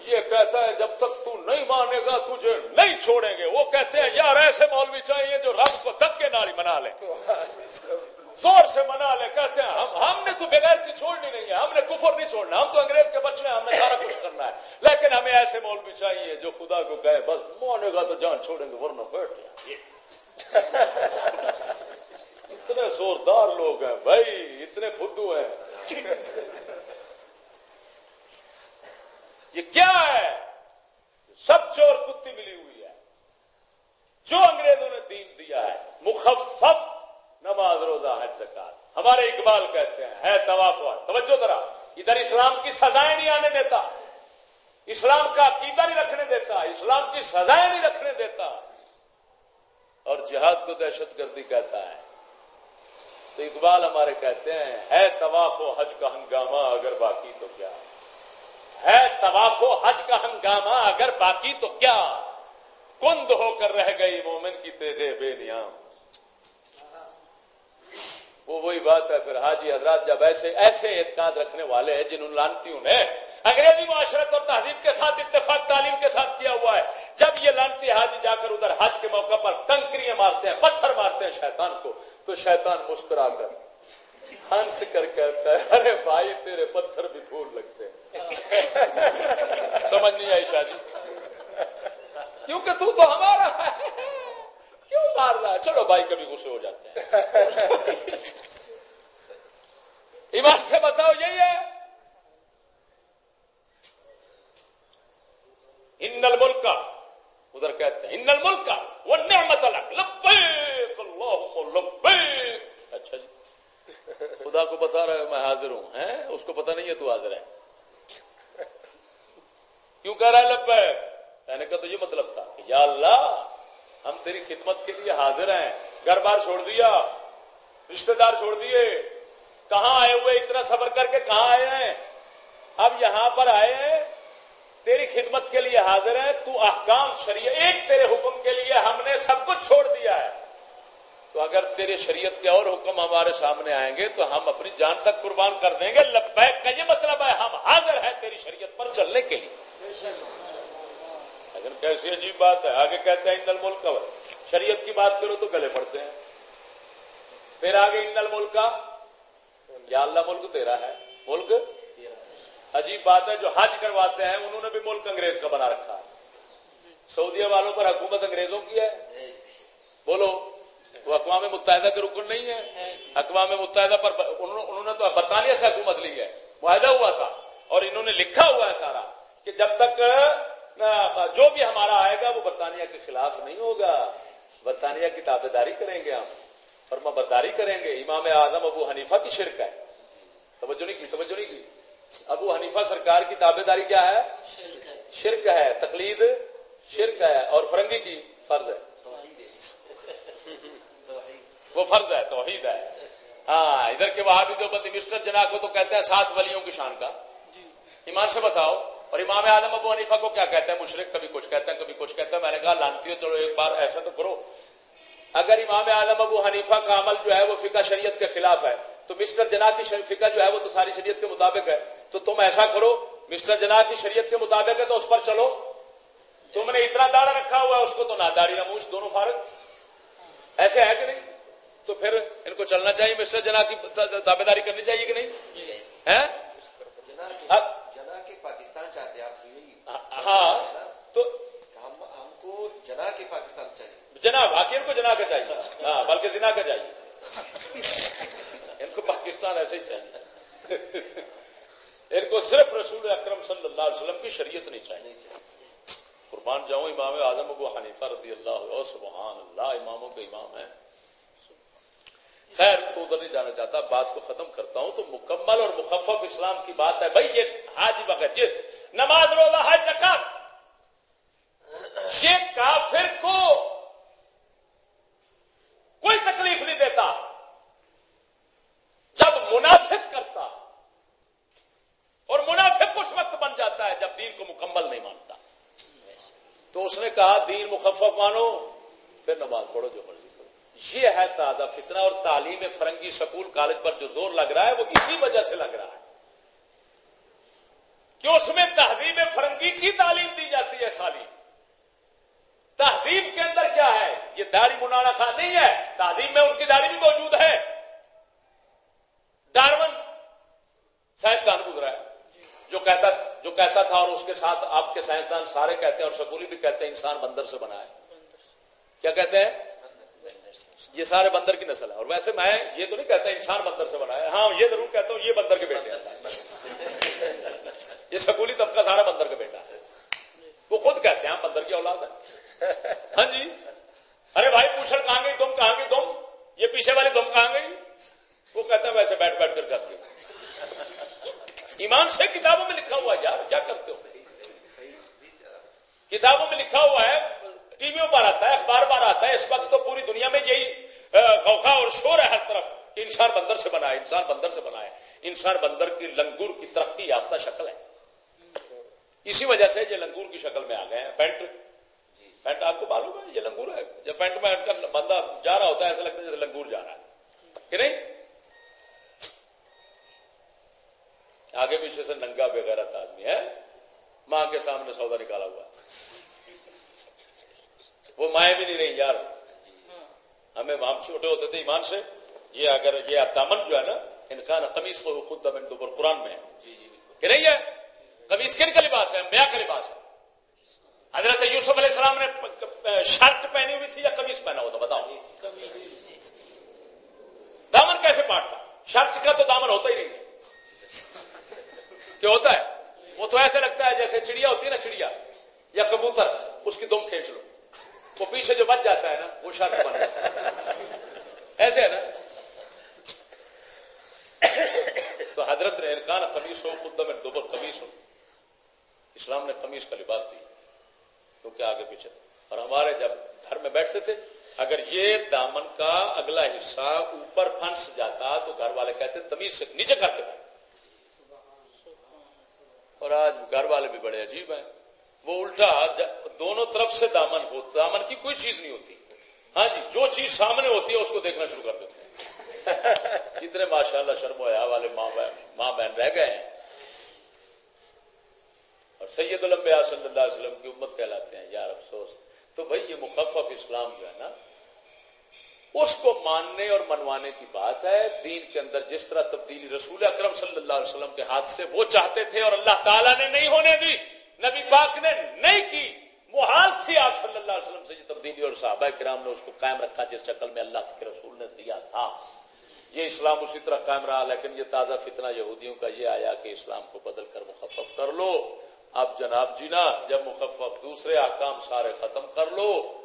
یہ کہتا ہے، جب تک تو نہیں مانے گا، تجھے نہیں چھوڑیں گے۔ وہ کہتے ہیں، یار، ایسے مولوی چاہیے جو رب کو تک کے ناری منا لے۔ زور سے منا لے، کہتے ہیں، ہم ہم نے تو بغیر کی چھوڑنی نہیں ہے، ہم نے کفر نہیں چھوڑنا، ہم تو انگریز کے بچے ہیں، ہم نے سارا کچھ کرنا ہے۔ لیکن ہمیں ایسے مولوی چاہیے جو خدا کو کہے، بس مانے گا تو جان چھوڑیں گے، ورنہ بیٹھ اتنے زوردار لوگ ہیں، بھائی، اتنے فدو ہیں۔ یہ کیا ہے؟ سب چور کتی ملی ہوئی ہے۔ جو انگریزوں نے دین دیا ہے، مخفف نماز روزہ ہے زکات۔ ہمارے اقبال کہتے ہیں، ہے توجہ ذرا، ادھر اسلام کی سزائیں نہیں آنے دیتا۔ اسلام کا عقیدہ نہیں رکھنے دیتا، اسلام کی سزائیں نہیں رکھنے دیتا۔ اور جہاد کو دہشت گردی کہتا ہے۔ تو اقبال ہمارے کہتے ہیں، ہے طواف و حج کا ہنگامہ اگر باقی تو کیا؟ ہے طواف و حج کا ہنگامہ اگر باقی تو کیا؟ کند ہو کر رہ گئی مومن کی تیرے بے نیام۔ وہ وہی بات ہے، پھر حاجی حضرات جب ایسے ایسے اعتقاد رکھنے والے ہیں جنہوں لانتیوں نے، انگریزی معاشرت اور تہذیب کے ساتھ اتفاق تعلیم کے ساتھ کیا ہوا ہے، جب یہ لانتی حاجی جا کر ادھر حج کے موقع پر کنکریاں مارتے ہیں، پتھر مارتے ہیں شیطان کو، تو شیطان مسکرا کر ہنس کر کہتا ہے، ارے بھائی تیرے پتھر بھی پھول لگتے سمجھ نہیں آئی شاہ جی؟ کیونکہ تو تو ہمارا ہے۔ کیوں مار رہا ہے؟ چلو بھائی، کبھی غصے ہو جاتے ہیں۔ ایمان سے بتاؤ، یہی ہے۔ ان الملک کا ادھر کہتے ہیں، ان الملک کا وہ نعمت الگ لبیک اللہم لبیک۔ اچھا جی۔ خدا کو بتا رہا ہے، میں حاضر ہوں، ہیں؟ اس کو پتا نہیں ہے تو حاضر ہے۔ کیوں کہہ رہا ہے لبیک؟ میں نے کہا تو یہ مطلب تھا کہ یا اللہ ہم تیری خدمت کے لیے حاضر ہیں۔ گھر بار چھوڑ دیا۔ رشتے دار چھوڑ دیے۔ کہاں آئے ہوئے؟ اتنا سفر کر کے کہاں آئے ہیں؟ اب یہاں پر آئے ہیں۔ تیری خدمت کے لیے حاضر ہے تو احکام شریعت، ایک تیرے حکم کے لیے ہم نے سب کچھ چھوڑ دیا ہے۔ تو اگر تیرے شریعت کے اور حکم ہمارے سامنے آئیں گے، تو ہم اپنی جان تک قربان کر دیں گے۔ لبیک کا یہ مطلب ہے، ہم حاضر ہیں تیری شریعت پر چلنے کے لیے۔ اگر کیسی عجیب بات ہے، آگے کہتے ہیں اندل ملک کا شریعت کی بات کرو تو گلے پڑتے ہیں پھر آگے اندل ملک کا یا اللہ ملک تیرا ہے ملک عجیب بات ہے جو حج کرواتے ہیں انہوں نے بھی ملک انگریز کا بنا رکھا۔ ہے سعودیہ والوں پر حکومت انگریزوں کی ہے۔ بولو وہ اقوام متحدہ کے رکن نہیں ہے، اقوام متحدہ پر انہوں نے تو برطانیہ سے حکومت لی ہے۔ معاہدہ ہوا تھا اور انہوں نے لکھا ہوا ہے سارا کہ جب تک جو بھی ہمارا آئے گا وہ برطانیہ کے خلاف نہیں ہوگا۔ برطانیہ کی تابے داری کریں گے ہم۔ فرما برداری کریں گے۔ امام اعظم ابو حنیفہ کی شرک ہے۔ توجہ نہیں کی توجہ نہیں کی۔ ابو حنیفہ سرکار کی تابے داری کیا ہے؟ شرک ہے۔ تقلید شرک ہے اور فرنگی کی فرض ہے۔ وہ فرض ہے توحید ہے۔ ہاں ادھر کے وہاں بھی جو مسٹر جنا کو تو کہتے ہیں سات ولیوں کی شان کا۔ ایمان سے بتاؤ۔ اور امام اعظم ابو حنیفہ کو کیا کہتے ہیں؟ مشرق کبھی کچھ کہتے ہیں کبھی کچھ کہتے ہیں۔ میں نے کہا لانتی ہو چلو ایک بار ایسا تو کرو۔ اگر امام اعظم ابو حنیفہ کا عمل جو ہے وہ فقہ شریعت کے خلاف ہے تو مسٹر جنا کی فقہ جو ہے وہ تو ساری شریعت کے مطابق ہے۔ تو تم ایسا کرو مسٹر جنا کی شریعت کے مطابق ہے تو اس پر چلو۔ تم نے اتنا داڑا رکھا ہوا ہے اس کو تو نہ داڑھی نموش دونوں فارغ۔ ایسے ہے کہ نہیں؟ تو پھر ان کو چلنا چاہیے مسٹر جنا کی تابے داری کرنی چاہیے کہ نہیں؟ کے پاکستان چاہتے آپ ہاں تو ہم کو جنا کے پاکستان چاہیے۔ جنا باقی ان کو جنا کا چاہیے۔ ہاں بلکہ جنا کا چاہیے۔ ان کو پاکستان ایسے ہی چاہیے۔ ان کو صرف رسول اکرم صلی اللہ علیہ وسلم کی شریعت نہیں چاہیے۔ قربان جاؤں امام اعظم ابو حنیفہ رضی اللہ سبحان اللہ اماموں کے امام ہیں۔ خیر تو ادھر نہیں جانا چاہتا، بات کو ختم کرتا ہوں تو مکمل اور مخفف اسلام کی بات ہے۔ بھائی، یہ حاجی بغیر نماز روزہ، حج زکات۔ یہ کافر کو کوئی تکلیف نہیں دیتا۔ جب منافق کرتا اور منافق اس وقت بن جاتا ہے جب دین کو مکمل نہیں مانتا۔ تو اس نے کہا، دین مخفف مانو، پھر نماز پڑھو جو مرضی۔ کرو یہ ہے تازہ فتنہ اور تعلیم فرنگی سکول کالج پر جو زور لگ رہا ہے، وہ اسی وجہ سے لگ رہا ہے۔ کہ اس میں تہذیب فرنگی کی تعلیم دی جاتی ہے خالی۔ تہذیب کے اندر کیا ہے؟ یہ داڑھی منانا تھا نہیں ہے۔ تہذیب میں ان کی داڑھی بھی موجود ہے۔ ڈارون سائنسدان گزرا ہے۔ جو کہتا جو کہتا تھا اور اس کے ساتھ آپ کے سائنسدان سارے کہتے ہیں اور سکولی بھی کہتے ہیں انسان بندر سے بنا ہے۔ کیا کہتے ہیں؟ یہ سارے بندر کی نسل ہے۔ اور ویسے میں یہ تو نہیں کہتا انسان بندر سے بنا ہے۔ ہاں یہ ضرور کہتا ہوں یہ بندر کے بیٹے ہیں۔ یہ سکولی طبقہ سارا بندر کا بیٹا ہے۔ وہ خود کہتے ہیں بندر کی اولاد ہے ہاں جی۔ ارے بھائی، پوچھڑ کہاں گئی؟ تم کہاں گئی؟ تم یہ پیچھے والے تم کہاں گئی؟ وہ کہتے ہیں ویسے بیٹھ بیٹھ کر کرتے ایمان سے کتابوں میں لکھا ہوا یار، کیا کرتے ہو؟ کتابوں میں لکھا ہوا ہے ٹی ویوں پر آتا ہے، اخبار پر آتا ہے، اس وقت تو پوری دنیا میں یہی خوخا اور شور ہے ہر طرف کہ انسان بندر سے بنا ہے، انسان بندر سے بنا ہے۔ انسان بندر کی لنگور کی ترقی یافتہ شکل ہے۔ اسی وجہ سے یہ لنگور کی شکل میں آ گئے ہیں۔ پینٹ۔ جی، پینٹ آپ کو معلوم ہے، یہ لنگور ہے۔ جب پینٹ میں بندہ جا رہا ہوتا ہے، ایسا لگتا ہے جیسے لنگور جا رہا ہے۔ کہ نہیں؟ آگے پیچھے سے ننگا وغیرہ آدمی ہے ماں کے سامنے سودا نکالا ہوا۔ وہ مائیں بھی نہیں رہی، یار۔ ہمیں ہم چھوٹے ہوتے تھے ایمان سے۔ یہ اگر یہ دامن جو ہے نا، انکان قمیص کو خود دمن دوبر قرآن میں۔ کہ نہیں ہے؟ قمیص کن کا لباس ہے؟ انبیاء کا لباس ہے۔ حضرت یوسف علیہ السلام نے شرٹ پہنی ہوئی تھی یا قمیص پہنا ہوا تھا؟ بتاؤ۔ دامن کیسے پاٹتا؟ شرٹ کا تو دامن ہوتا ہی نہیں۔ کیا ہوتا ہے؟ وہ تو ایسے لگتا ہے جیسے چڑیا ہوتی ہے نا، چڑیا، یا کبوتر، اس کی دم کھینچ لو۔ وہ پیچھے جو بچ جاتا ہے نا، وہ شرٹ بن ایسے ہے نا۔ تو حضرت نے انکان قمیص ہو، خود میں دوبر قمیص ہو۔ اسلام نے قمیص کا لباس دی کیونکہ آگے پیچھے؟ اور ہمارے جب گھر میں بیٹھتے تھے، اگر یہ دامن کا اگلا حصہ اوپر پھنس جاتا تو گھر والے کہتے تمیز سے نیچے کر کے اور آج گھر والے بھی بڑے عجیب ہیں۔ وہ الٹا دونوں طرف سے دامن ہو دامن کی کوئی چیز نہیں ہوتی۔ ہاں جی جو چیز سامنے ہوتی ہے اس کو دیکھنا شروع کر دیتے ہیں۔ اتنے ماشاء اللہ شرم و والے ماں بہن رہ گئے ہیں۔ اور سید الانبیاء صلی اللہ علیہ وسلم کی امت کہلاتے ہیں، یار افسوس۔ تو بھائی یہ مخفف اسلام جو ہے نا، اس کو ماننے اور منوانے کی بات ہے۔ دین کے اندر جس طرح تبدیلی رسول اکرم صلی اللہ علیہ وسلم کے ہاتھ سے وہ چاہتے تھے اور اللہ تعالیٰ نے نہیں ہونے دی۔ نبی پاک نے نہیں کی۔ محال تھی آپ صلی اللہ علیہ وسلم سے یہ تبدیلی اور صحابہ کرام نے اس کو قائم رکھا جس شکل میں اللہ کے رسول نے دیا تھا۔ یہ اسلام اسی طرح قائم رہا، لیکن یہ تازہ فتنہ یہودیوں کا یہ آیا کہ اسلام کو بدل کر مخفف کر لو۔ اب جناب جینا جب مخفف دوسرے احکام سارے ختم کر لو،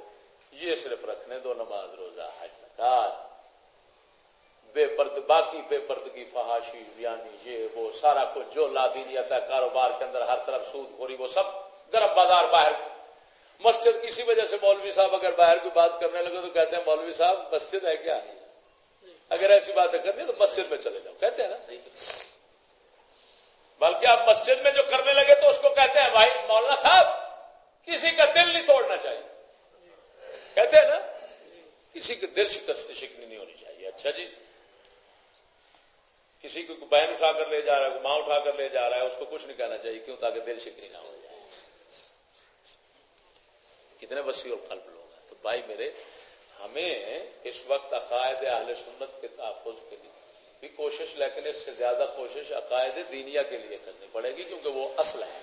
یہ صرف رکھنے دو، نماز، روزہ، حج بے پرد باقی بے پردگی فحاشی یعنی یہ وہ سارا کچھ جو لادینیت ہے، کاروبار کے اندر ہر طرف سود خوری، وہ سب گرم بازار باہر۔ مسجد کسی وجہ سے مولوی صاحب اگر باہر کی بات کرنے لگے تو کہتے ہیں مولوی صاحب، مسجد ہے کیا؟ اگر ایسی باتیں کرنی تو مسجد میں چلے جاؤ، کہتے ہیں نا؟ صحیح بلکہ آپ مسجد میں جو کرنے لگے تو اس کو کہتے ہیں، بھائی مولانا صاحب، کسی کا دل نہیں توڑنا چاہیے۔ کہتے ہیں نا؟ کسی کے دل شکست شکنی نہیں ہونی چاہیے۔ اچھا جی۔ کسی کو بہن اٹھا کر لے جا رہا ہے ماں اٹھا کر لے جا رہا ہے، اس کو کچھ نہیں کہنا چاہیے، کیوں؟ تاکہ دل شکنی نہ ہو جائے۔ کتنے وسیع اور قلب لوگ ہیں۔ تو بھائی میرے، ہمیں اس وقت عقائد اہل سنت کے تحفظ کے لیے بھی کوشش، لیکن اس سے زیادہ کوشش عقائد دینیا کے لیے کرنی پڑے گی، کیونکہ وہ اصل ہے۔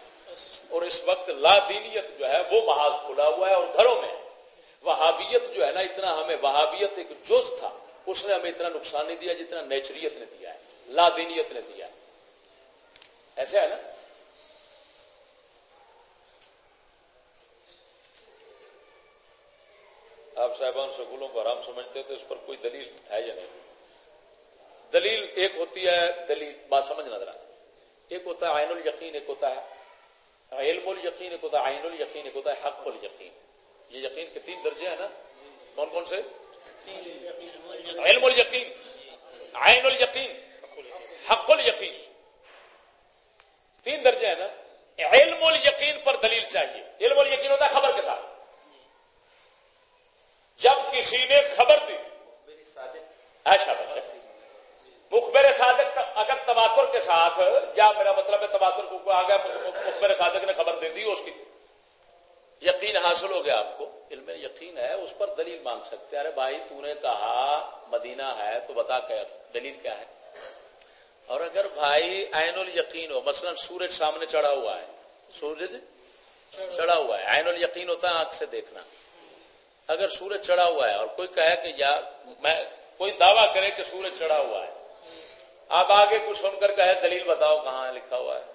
اور اس وقت لا دینیت جو ہے، وہ محاذ کھلا ہوا ہے اور گھروں میں وہابیت جو ہے نا، اتنا ہمیں وہابیت ایک جز تھا، اس نے ہمیں اتنا نقصان نہیں دیا جتنا نیچریت نے دیا ہے۔ لا دینیت نے دیا ایسے ہے نا؟ آپ صاحبان سکولوں کو آرام سمجھتے تو اس پر کوئی دلیل ہے یا نہیں؟ دلیل ایک ہوتی ہے دلیل بات سمجھنا ذرا۔ ایک ہوتا ہے آئین الیقین ایک ہوتا ہے علم الیقین ایک ہوتا ہے آئین الیقین ایک ہوتا ہے حق الیقین۔ یہ یقین کے تین درجے ہیں نا؟ کون کون سے؟ علم الیقین۔ آئین الیقین۔ حق الیقین۔ تین درجے ہیں نا۔ علم الیقین پر دلیل چاہیے۔ علم الیقین ہوتا ہے خبر کے ساتھ۔ جب کسی نے خبر دی، ایسا مخبر صادق اگر تباتر کے ساتھ، یا میرا مطلب ہے تباتر کو آگے مخبر صادق نے خبر دے دی اس کی۔ یقین حاصل ہو گیا آپ کو۔ علم یقین ہے، اس پر دلیل مانگ سکتے ارے بھائی، تو نے کہا مدینہ ہے، تو بتا کر دلیل کیا ہے؟ اور اگر بھائی عین ال یقین ہو مثلا سورج سامنے چڑھا ہوا ہے سورج چڑھا ہوا ہے عین ال یقین ہوتا ہے آنکھ سے دیکھنا۔ اگر سورج چڑھا ہوا ہے اور کوئی کہے کہ یار میں کوئی دعویٰ کرے کہ سورج چڑھا ہوا ہے آپ آگے کچھ سن کر کہے دلیل بتاؤ کہاں لکھا ہوا ہے۔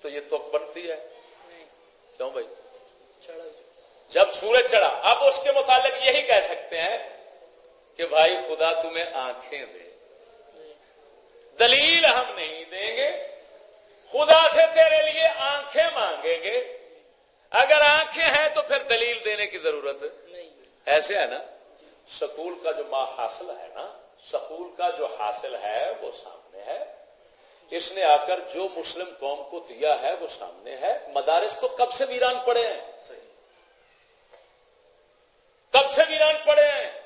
تو یہ تو بنتی ہے۔ کیوں بھائی؟ جب سورج چڑھا اب اس کے متعلق یہی کہہ سکتے ہیں کہ بھائی خدا تمہیں آنکھیں دے۔ دلیل ہم نہیں دیں گے۔ خدا سے تیرے لیے آنکھیں مانگیں گے۔ اگر آنکھیں ہیں تو پھر دلیل دینے کی ضرورت ایسے ہے نا؟ سکول کا جو ماں حاصل ہے نا سکول کا جو حاصل ہے وہ سامنے ہے۔ اس نے آ کر جو مسلم قوم کو دیا ہے وہ سامنے ہے۔ مدارس تو کب سے ویران پڑے ہیں؟ کب سے ویران پڑے ہیں؟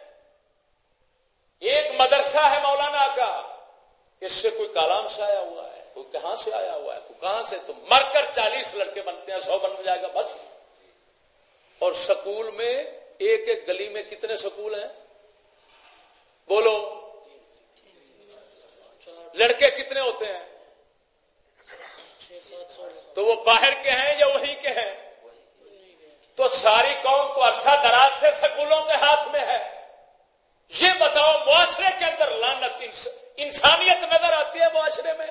ایک مدرسہ ہے مولانا کا، اس سے کوئی کالام سے آیا ہوا ہے، کوئی کہاں سے آیا ہوا ہے، کوئی کہاں سے؟ تو مر کر چالیس لڑکے بنتے ہیں، سو بن جائے گا، بس۔ اور سکول میں ایک ایک گلی میں کتنے سکول ہیں؟ بولو۔ لڑکے کتنے ہوتے ہیں؟ تو وہ باہر کے ہیں یا وہیں کے ہیں؟ تو ساری قوم تو عرصہ دراز سے سکولوں کے ہاتھ میں ہے۔ یہ بتاؤ معاشرے کے اندر لانت انسانیت نظر آتی ہے معاشرے میں؟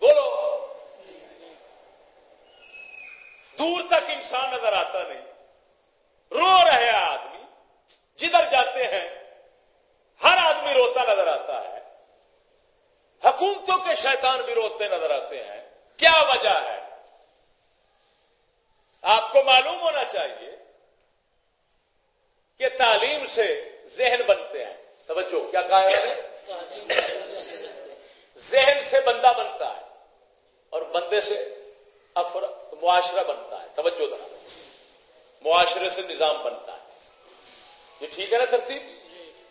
بولو۔ دور تک انسان نظر آتا نہیں۔ رو رہے آدمی، جدھر جاتے ہیں، ہر آدمی روتا نظر آتا ہے۔ حکومتوں کے شیطان بھی روتے نظر آتے ہیں۔ کیا وجہ ہے؟ آپ کو معلوم ہونا چاہیے کہ تعلیم سے ذہن بنتے ہیں۔ توجہ، کیا کہا ہے؟ ذہن سے بندہ بنتا ہے اور بندے سے افر معاشرہ بنتا ہے۔ توجہ تھا معاشرے سے نظام بنتا ہے۔ یہ ٹھیک ہے نا ترتیب؟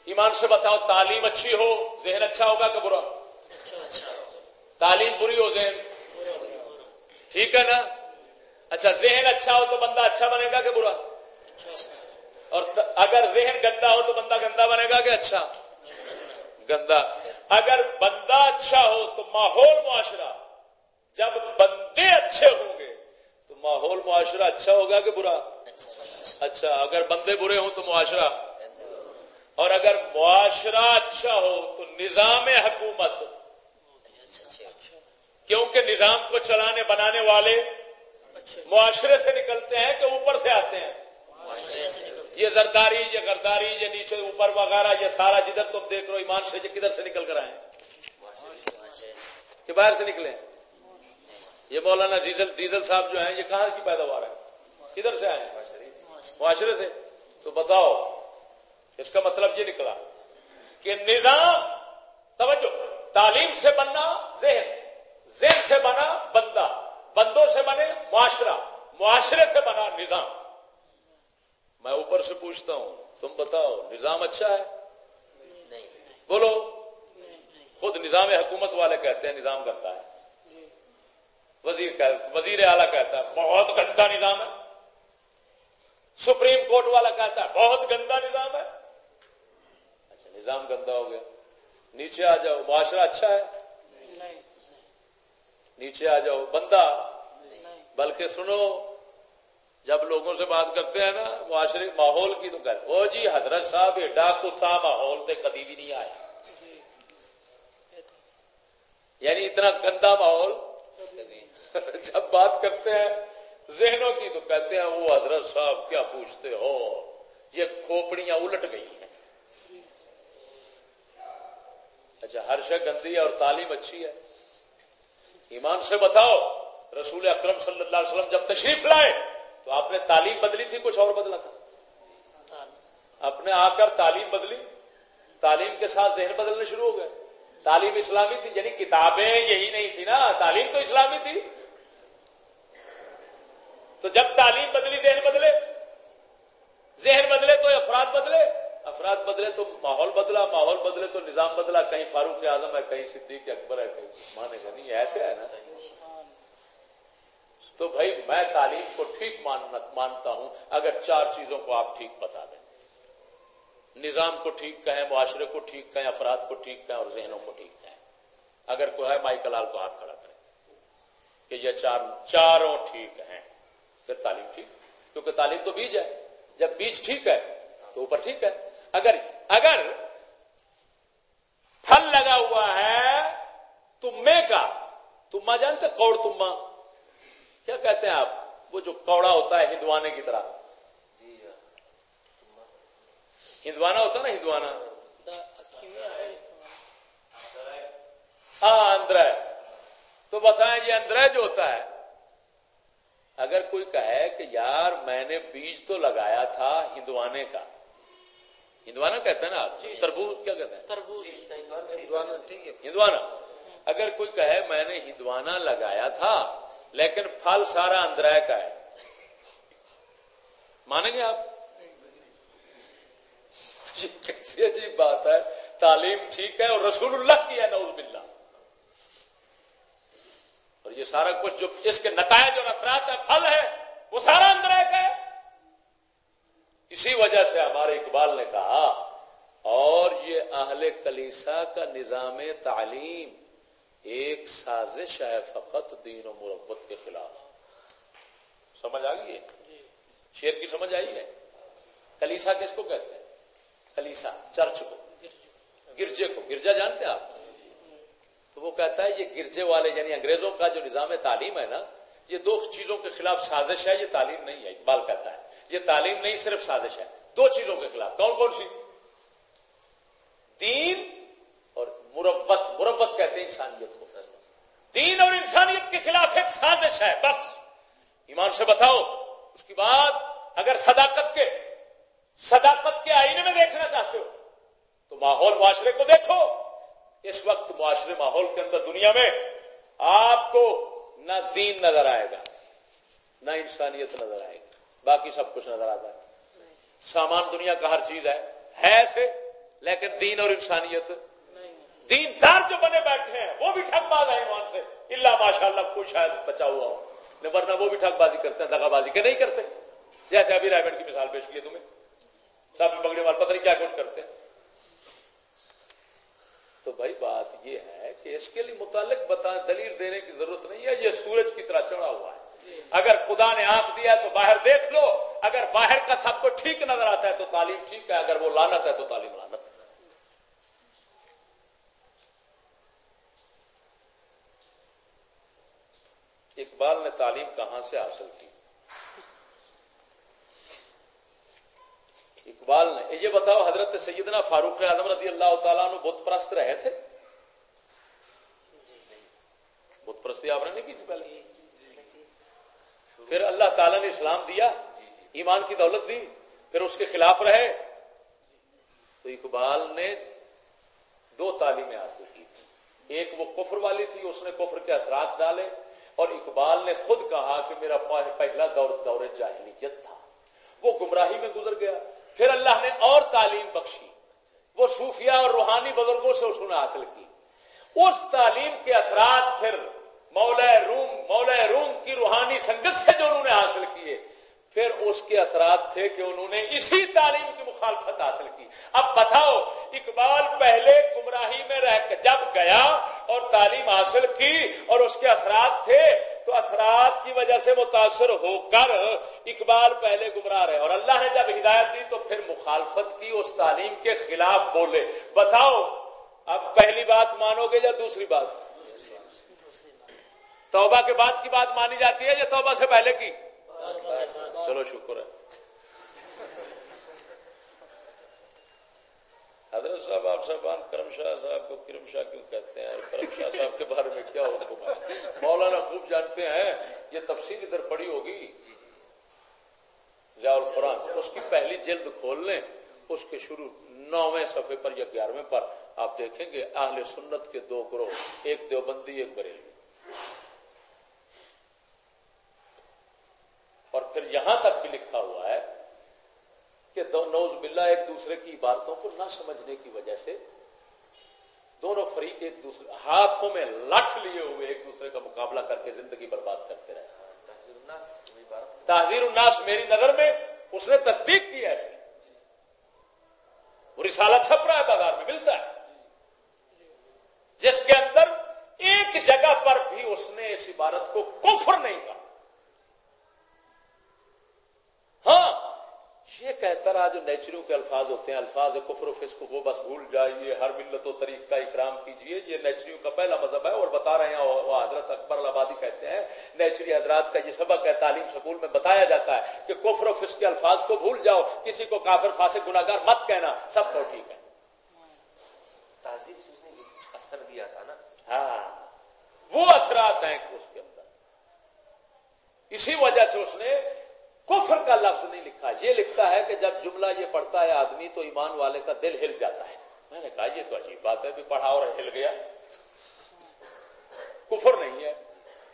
ایمان سے بتاؤ، تعلیم اچھی ہو، ذہن اچھا ہوگا کہ برا؟ تعلیم بری ہو، ذہن؟ ٹھیک ہے نا؟ اچھا ذہن اچھا ہو تو بندہ اچھا بنے گا کہ برا؟ اور اگر ذہن گندا ہو تو بندہ گندا بنے گا کہ اچھا؟ گندا۔ اگر بندہ اچھا ہو تو ماحول معاشرہ۔ جب بندے اچھے ہوں گے تو ماحول معاشرہ اچھا ہوگا کہ برا؟ اچھا۔ اگر بندے برے ہوں تو معاشرہ۔ اور اگر معاشرہ اچھا ہو تو نظام حکومت۔ کیونکہ نظام کو چلانے بنانے والے معاشرے سے نکلتے ہیں کہ اوپر سے آتے ہیں۔ یہ زرداری، یہ غرداری، یہ نیچے اوپر وغیرہ، یہ سارا جدھر تم دیکھ رہو ایمان سے یہ کدھر سے نکل کر آئے کہ باہر سے نکلے یہ مولانا ڈیزل ڈیزل صاحب جو ہیں، یہ کہاں کی پیداوار ہے؟ کدھر سے آئے معاشرے سے۔ تو بتاؤ، اس کا مطلب یہ نکلا کہ نظام، توجہ، تعلیم سے بننا ذہن ذہن سے بنا بندہ، بندوں سے بنے معاشرہ، معاشرے سے بنا نظام۔ میں اوپر سے پوچھتا ہوں تم بتاؤ نظام اچھا ہے؟ بولو۔ خود نظام حکومت والے کہتے ہیں نظام گندا ہے۔ وزیر وزیر اعلیٰ کہتا ہے بہت گندا نظام ہے۔ سپریم کورٹ والا کہتا ہے بہت گندا نظام ہے۔ اچھا نظام گندا ہو گیا۔ نیچے آ جاؤ معاشرہ اچھا ہے؟ نیچے آ جاؤ بندہ۔ بلکہ سنو جب لوگوں سے بات کرتے ہیں نا معاشرے ماحول کی تو کہتے او جی حضرت صاحب یہ ڈاکو سا ماحول سے کبھی بھی نہیں آیا۔ یعنی اتنا گندا ماحول۔ جب بات کرتے ہیں، ذہنوں کی تو کہتے ہیں، وہ حضرت صاحب کیا پوچھتے ہو؟ یہ کھوپڑیاں الٹ گئی ہیں۔ اچھا ہر شے گندی ہے اور تعلیم اچھی ہے۔ ایمان سے بتاؤ، رسول اکرم صلی اللہ علیہ وسلم جب تشریف لائے تو آپ نے تعلیم بدلی تھی، کچھ اور بدلا تھا۔ اپنے آ کر تعلیم بدلی۔ تعلیم کے ساتھ ذہن بدلنے شروع ہو گئے تعلیم اسلامی تھی یعنی کتابیں یہی نہیں تھی نا۔ تعلیم تو اسلامی تھی۔ تو جب تعلیم بدلی، ذہن بدلے۔ ذہن بدلے تو افراد بدلے۔ افراد بدلے تو ماحول بدلا، ماحول بدلے تو نظام بدلا۔ کہیں فاروق اعظم ہے، کہیں صدیق اکبر ہے، کہیں مانے گا نہیں، ایسے ہے نا۔ تو بھائی میں تعلیم کو ٹھیک مانتا ہوں، اگر چار چیزوں کو آپ ٹھیک بتا دیں۔ نظام کو ٹھیک کہیں، معاشرے کو ٹھیک کہیں، افراد کو ٹھیک کہیں اور ذہنوں کو ٹھیک کہیں۔ اگر کوئی ہے مائی کلال تو ہاتھ کھڑا کرے کہ یہ چار چاروں ٹھیک ہیں، پھر تعلیم ٹھیک۔ کیونکہ تعلیم تو بیج ہے۔ جب بیج ٹھیک ہے تو اوپر ٹھیک ہے۔ اگر اگر پھل لگا ہوا ہے تمے کا تما جانتے کوڑ تما کیا کہتے ہیں آپ؟ وہ جو کوڑا ہوتا ہے ہندوانے کی طرح۔ ہندوانا ہوتا نا ہندوانا؟ ہاں اندر تو بتائیں یہ اندر جو ہوتا ہے۔ اگر کوئی کہے کہ یار میں نے بیج تو لگایا تھا ہندوانے کا۔ ہندوانا کہتے ہیں نا آپ؟ جی۔ تربوز کیا کہتے ہیں؟ تربوز۔ ہندوانا۔ اگر کوئی کہے میں نے ہندوانا لگایا تھا لیکن پھل سارا اندر کا ہے۔ مانیں گے آپ؟ کیسی عجیب بات ہے۔ تعلیم ٹھیک ہے اور رسول اللہ کی ہے نوز باللہ۔ اور یہ سارا کچھ جو اس کے نتائج اور اثرات ہے پھل ہے وہ سارا اندر ہے۔ اسی وجہ سے ہمارے اقبال نے کہا، اور یہ اہل کلیسا کا نظام تعلیم ایک سازش ہے فقط دین و مربت کے خلاف۔ سمجھ آ گئی ہے؟ شیر کی سمجھ آئی ہے؟ کلیسا کس کو کہتے ہیں؟ کلیسا چرچ کو۔ گرجے کو۔ گرجا جانتے ہیں آپ؟ تو وہ کہتا ہے یہ گرجے والے یعنی انگریزوں کا جو نظام تعلیم ہے نا یہ دو چیزوں کے خلاف سازش ہے یہ تعلیم نہیں ہے۔ اقبال کہتا ہے یہ تعلیم نہیں صرف سازش ہے۔ دو چیزوں کے خلاف۔ کون کون سی؟ دین اور مربت مربت کہتے ہیں انسانیت کو دین اور انسانیت کے خلاف ایک سازش ہے بس۔ ایمان سے بتاؤ اس کی بعد اگر صداقت کے صداقت کے آئینے میں دیکھنا چاہتے ہو تو ماحول معاشرے کو دیکھو۔ اس وقت معاشرے ماحول کے اندر دنیا میں آپ کو نہ دین نظر آئے گا نہ انسانیت نظر آئے گی۔ باقی سب کچھ نظر آتا ہے۔ سامان دنیا کا ہر چیز ہے ہے ایسے لیکن دین اور انسانیت دین دار جو بنے بیٹھے ہیں، وہ بھی ٹھگ باز ہے ایمان سے۔ اللہ ماشاء اللہ کوئی شاید بچا ہوا ہو۔ ورنہ وہ بھی ٹھگ بازی کرتے ہیں دگا بازی کے نہیں کرتے۔ جیسے ابھی رائے کی مثال پیش کی تمہیں۔ سب پکڑنے والے پتہ نہیں کیا کچھ کرتے ہیں۔ تو بھائی، بات یہ ہے کہ اس کے لیے متعلق بتا، دلیل دینے کی ضرورت نہیں ہے، یہ سورج کی طرح چڑھا ہوا ہے۔ اگر خدا نے آنکھ دیا ہے تو باہر دیکھ لو۔ اگر باہر کا سب کو ٹھیک نظر آتا ہے تو تعلیم ٹھیک ہے، اگر وہ لانت ہے تو تعلیم لانت اقبال نے تعلیم کہاں سے حاصل کی؟ اقبال نے یہ بتاؤ، حضرت سیدنا فاروق اعظم رضی اللہ تعالیٰ نے بت پرست رہے تھے؟ بت پرستی آپ نے نہیں کی تھی پہلے؟ پھر اللہ تعالیٰ نے اسلام دیا، ایمان کی دولت دی، پھر اس کے خلاف رہے۔ تو اقبال نے دو تعلیمیں حاصل کی۔ تھی ایک وہ کفر والی تھی، اس نے کفر کے اثرات ڈالے۔ اور اقبال نے خود کہا کہ میرا پہلا دور دور جاہلیت تھا۔ وہ گمراہی میں گزر گیا۔ پھر اللہ نے اور تعلیم بخشی۔ وہ صوفیہ اور روحانی بزرگوں سے اس نے حاصل کی۔ اس تعلیم کے اثرات پھر مولا روم مولا روم کی روحانی سنگت سے جو انہوں نے حاصل کیے پھر اس کے اثرات تھے کہ انہوں نے اسی تعلیم کی مخالفت حاصل کی۔ اب بتاؤ، اقبال پہلے گمراہی میں رہ کے جب گیا اور تعلیم حاصل کی اور اس کے اثرات تھے، تو اثرات کی وجہ سے متاثر ہو کر اقبال پہلے گمراہ رہے اور اللہ نے جب ہدایت دی تو پھر مخالفت کی، اس تعلیم کے خلاف بولے۔ بتاؤ، اب پہلی بات مانو گے یا دوسری بات؟ توبہ کے بعد کی بات مانی جاتی ہے یا توبہ سے پہلے کی؟ چلو، شکر ہے۔ حضرت صاحب، آپ صاحبان، کرم شاہ صاحب کو کرم شاہ کیوں کہتے ہیں؟ کرم شاہ صاحب کے بارے میں کیا حکم ہے؟ مولانا خوب جانتے ہیں، یہ تفصیل ادھر پڑی ہوگی۔ ضیاء القرآن، اس کی پہلی جلد کھول لیں۔ اس کے شروع نویں صفحے پر یا گیارہویں پر آپ دیکھیں گے۔ اہل سنت کے دو گروہ، ایک دیوبندی، ایک بریلوی۔ پھر یہاں تک بھی لکھا ہوا ہے کہ نوز بلا ایک دوسرے کی عبارتوں کو نہ سمجھنے کی وجہ سے دونوں فریق ایک دوسرے ہاتھوں میں لٹ لیے ہوئے ایک دوسرے کا مقابلہ کر کے زندگی برباد کرتے رہے۔ تحریر الناس میری نظر میں اس نے تصدیق کی ہے۔ وہ رسالہ چھپ رہا ہے بازار میں ملتا ہے۔ جس کے اندر ایک جگہ پر بھی اس نے اس عبارت کو کفر نہیں کہا ہاں یہ کہتا رہا جو نیچریوں کے الفاظ ہوتے ہیں الفاظ کفر و فسق کو بس بھول جائیے ہر ملت و طریق کا اکرام کیجیے یہ نیچریوں کا پہلا مذہب ہے اور بتا رہے ہیں وہ حضرت اکبر آبادی کہتے ہیں نیچری حضرات کا یہ سبق ہے تعلیم سکول میں بتایا جاتا ہے کہ کفر و فسق کے الفاظ کو بھول جاؤ کسی کو کافر فاسق گناگار مت کہنا سب کو ٹھیک ہے۔ تہذیب اثر دیا تھا نا۔ ہاں وہ اثرات ہیں اس کے اندر۔ اسی وجہ سے اس نے کفر کا لفظ نہیں لکھا۔ یہ لکھتا ہے کہ جب جملہ یہ پڑھتا ہے آدمی تو ایمان والے کا دل ہل جاتا ہے۔ میں نے کہا یہ تو عجیب بات ہے، بھی پڑھا اور ہل گیا۔ کفر نہیں ہے،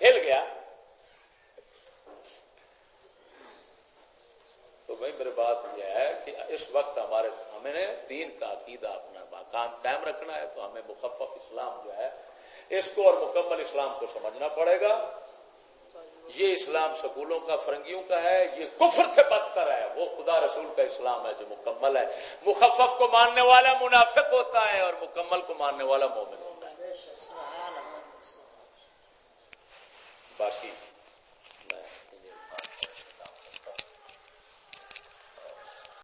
ہل گیا۔ تو بھائی میری بات یہ ہے کہ اس وقت ہمارے ہمیں دین کا عقیدہ اپنا کام قائم رکھنا ہے، تو ہمیں مخفف اسلام جو ہے، اس کو اور مکمل اسلام کو سمجھنا پڑے گا۔ یہ اسلام سکولوں کا، فرنگیوں کا ہے، یہ کفر سے بدتر ہے۔ وہ خدا رسول کا اسلام ہے جو مکمل ہے۔ مخفف کو ماننے والا منافق ہوتا ہے اور مکمل کو ماننے والا مومن ہوتا ہے۔ باقی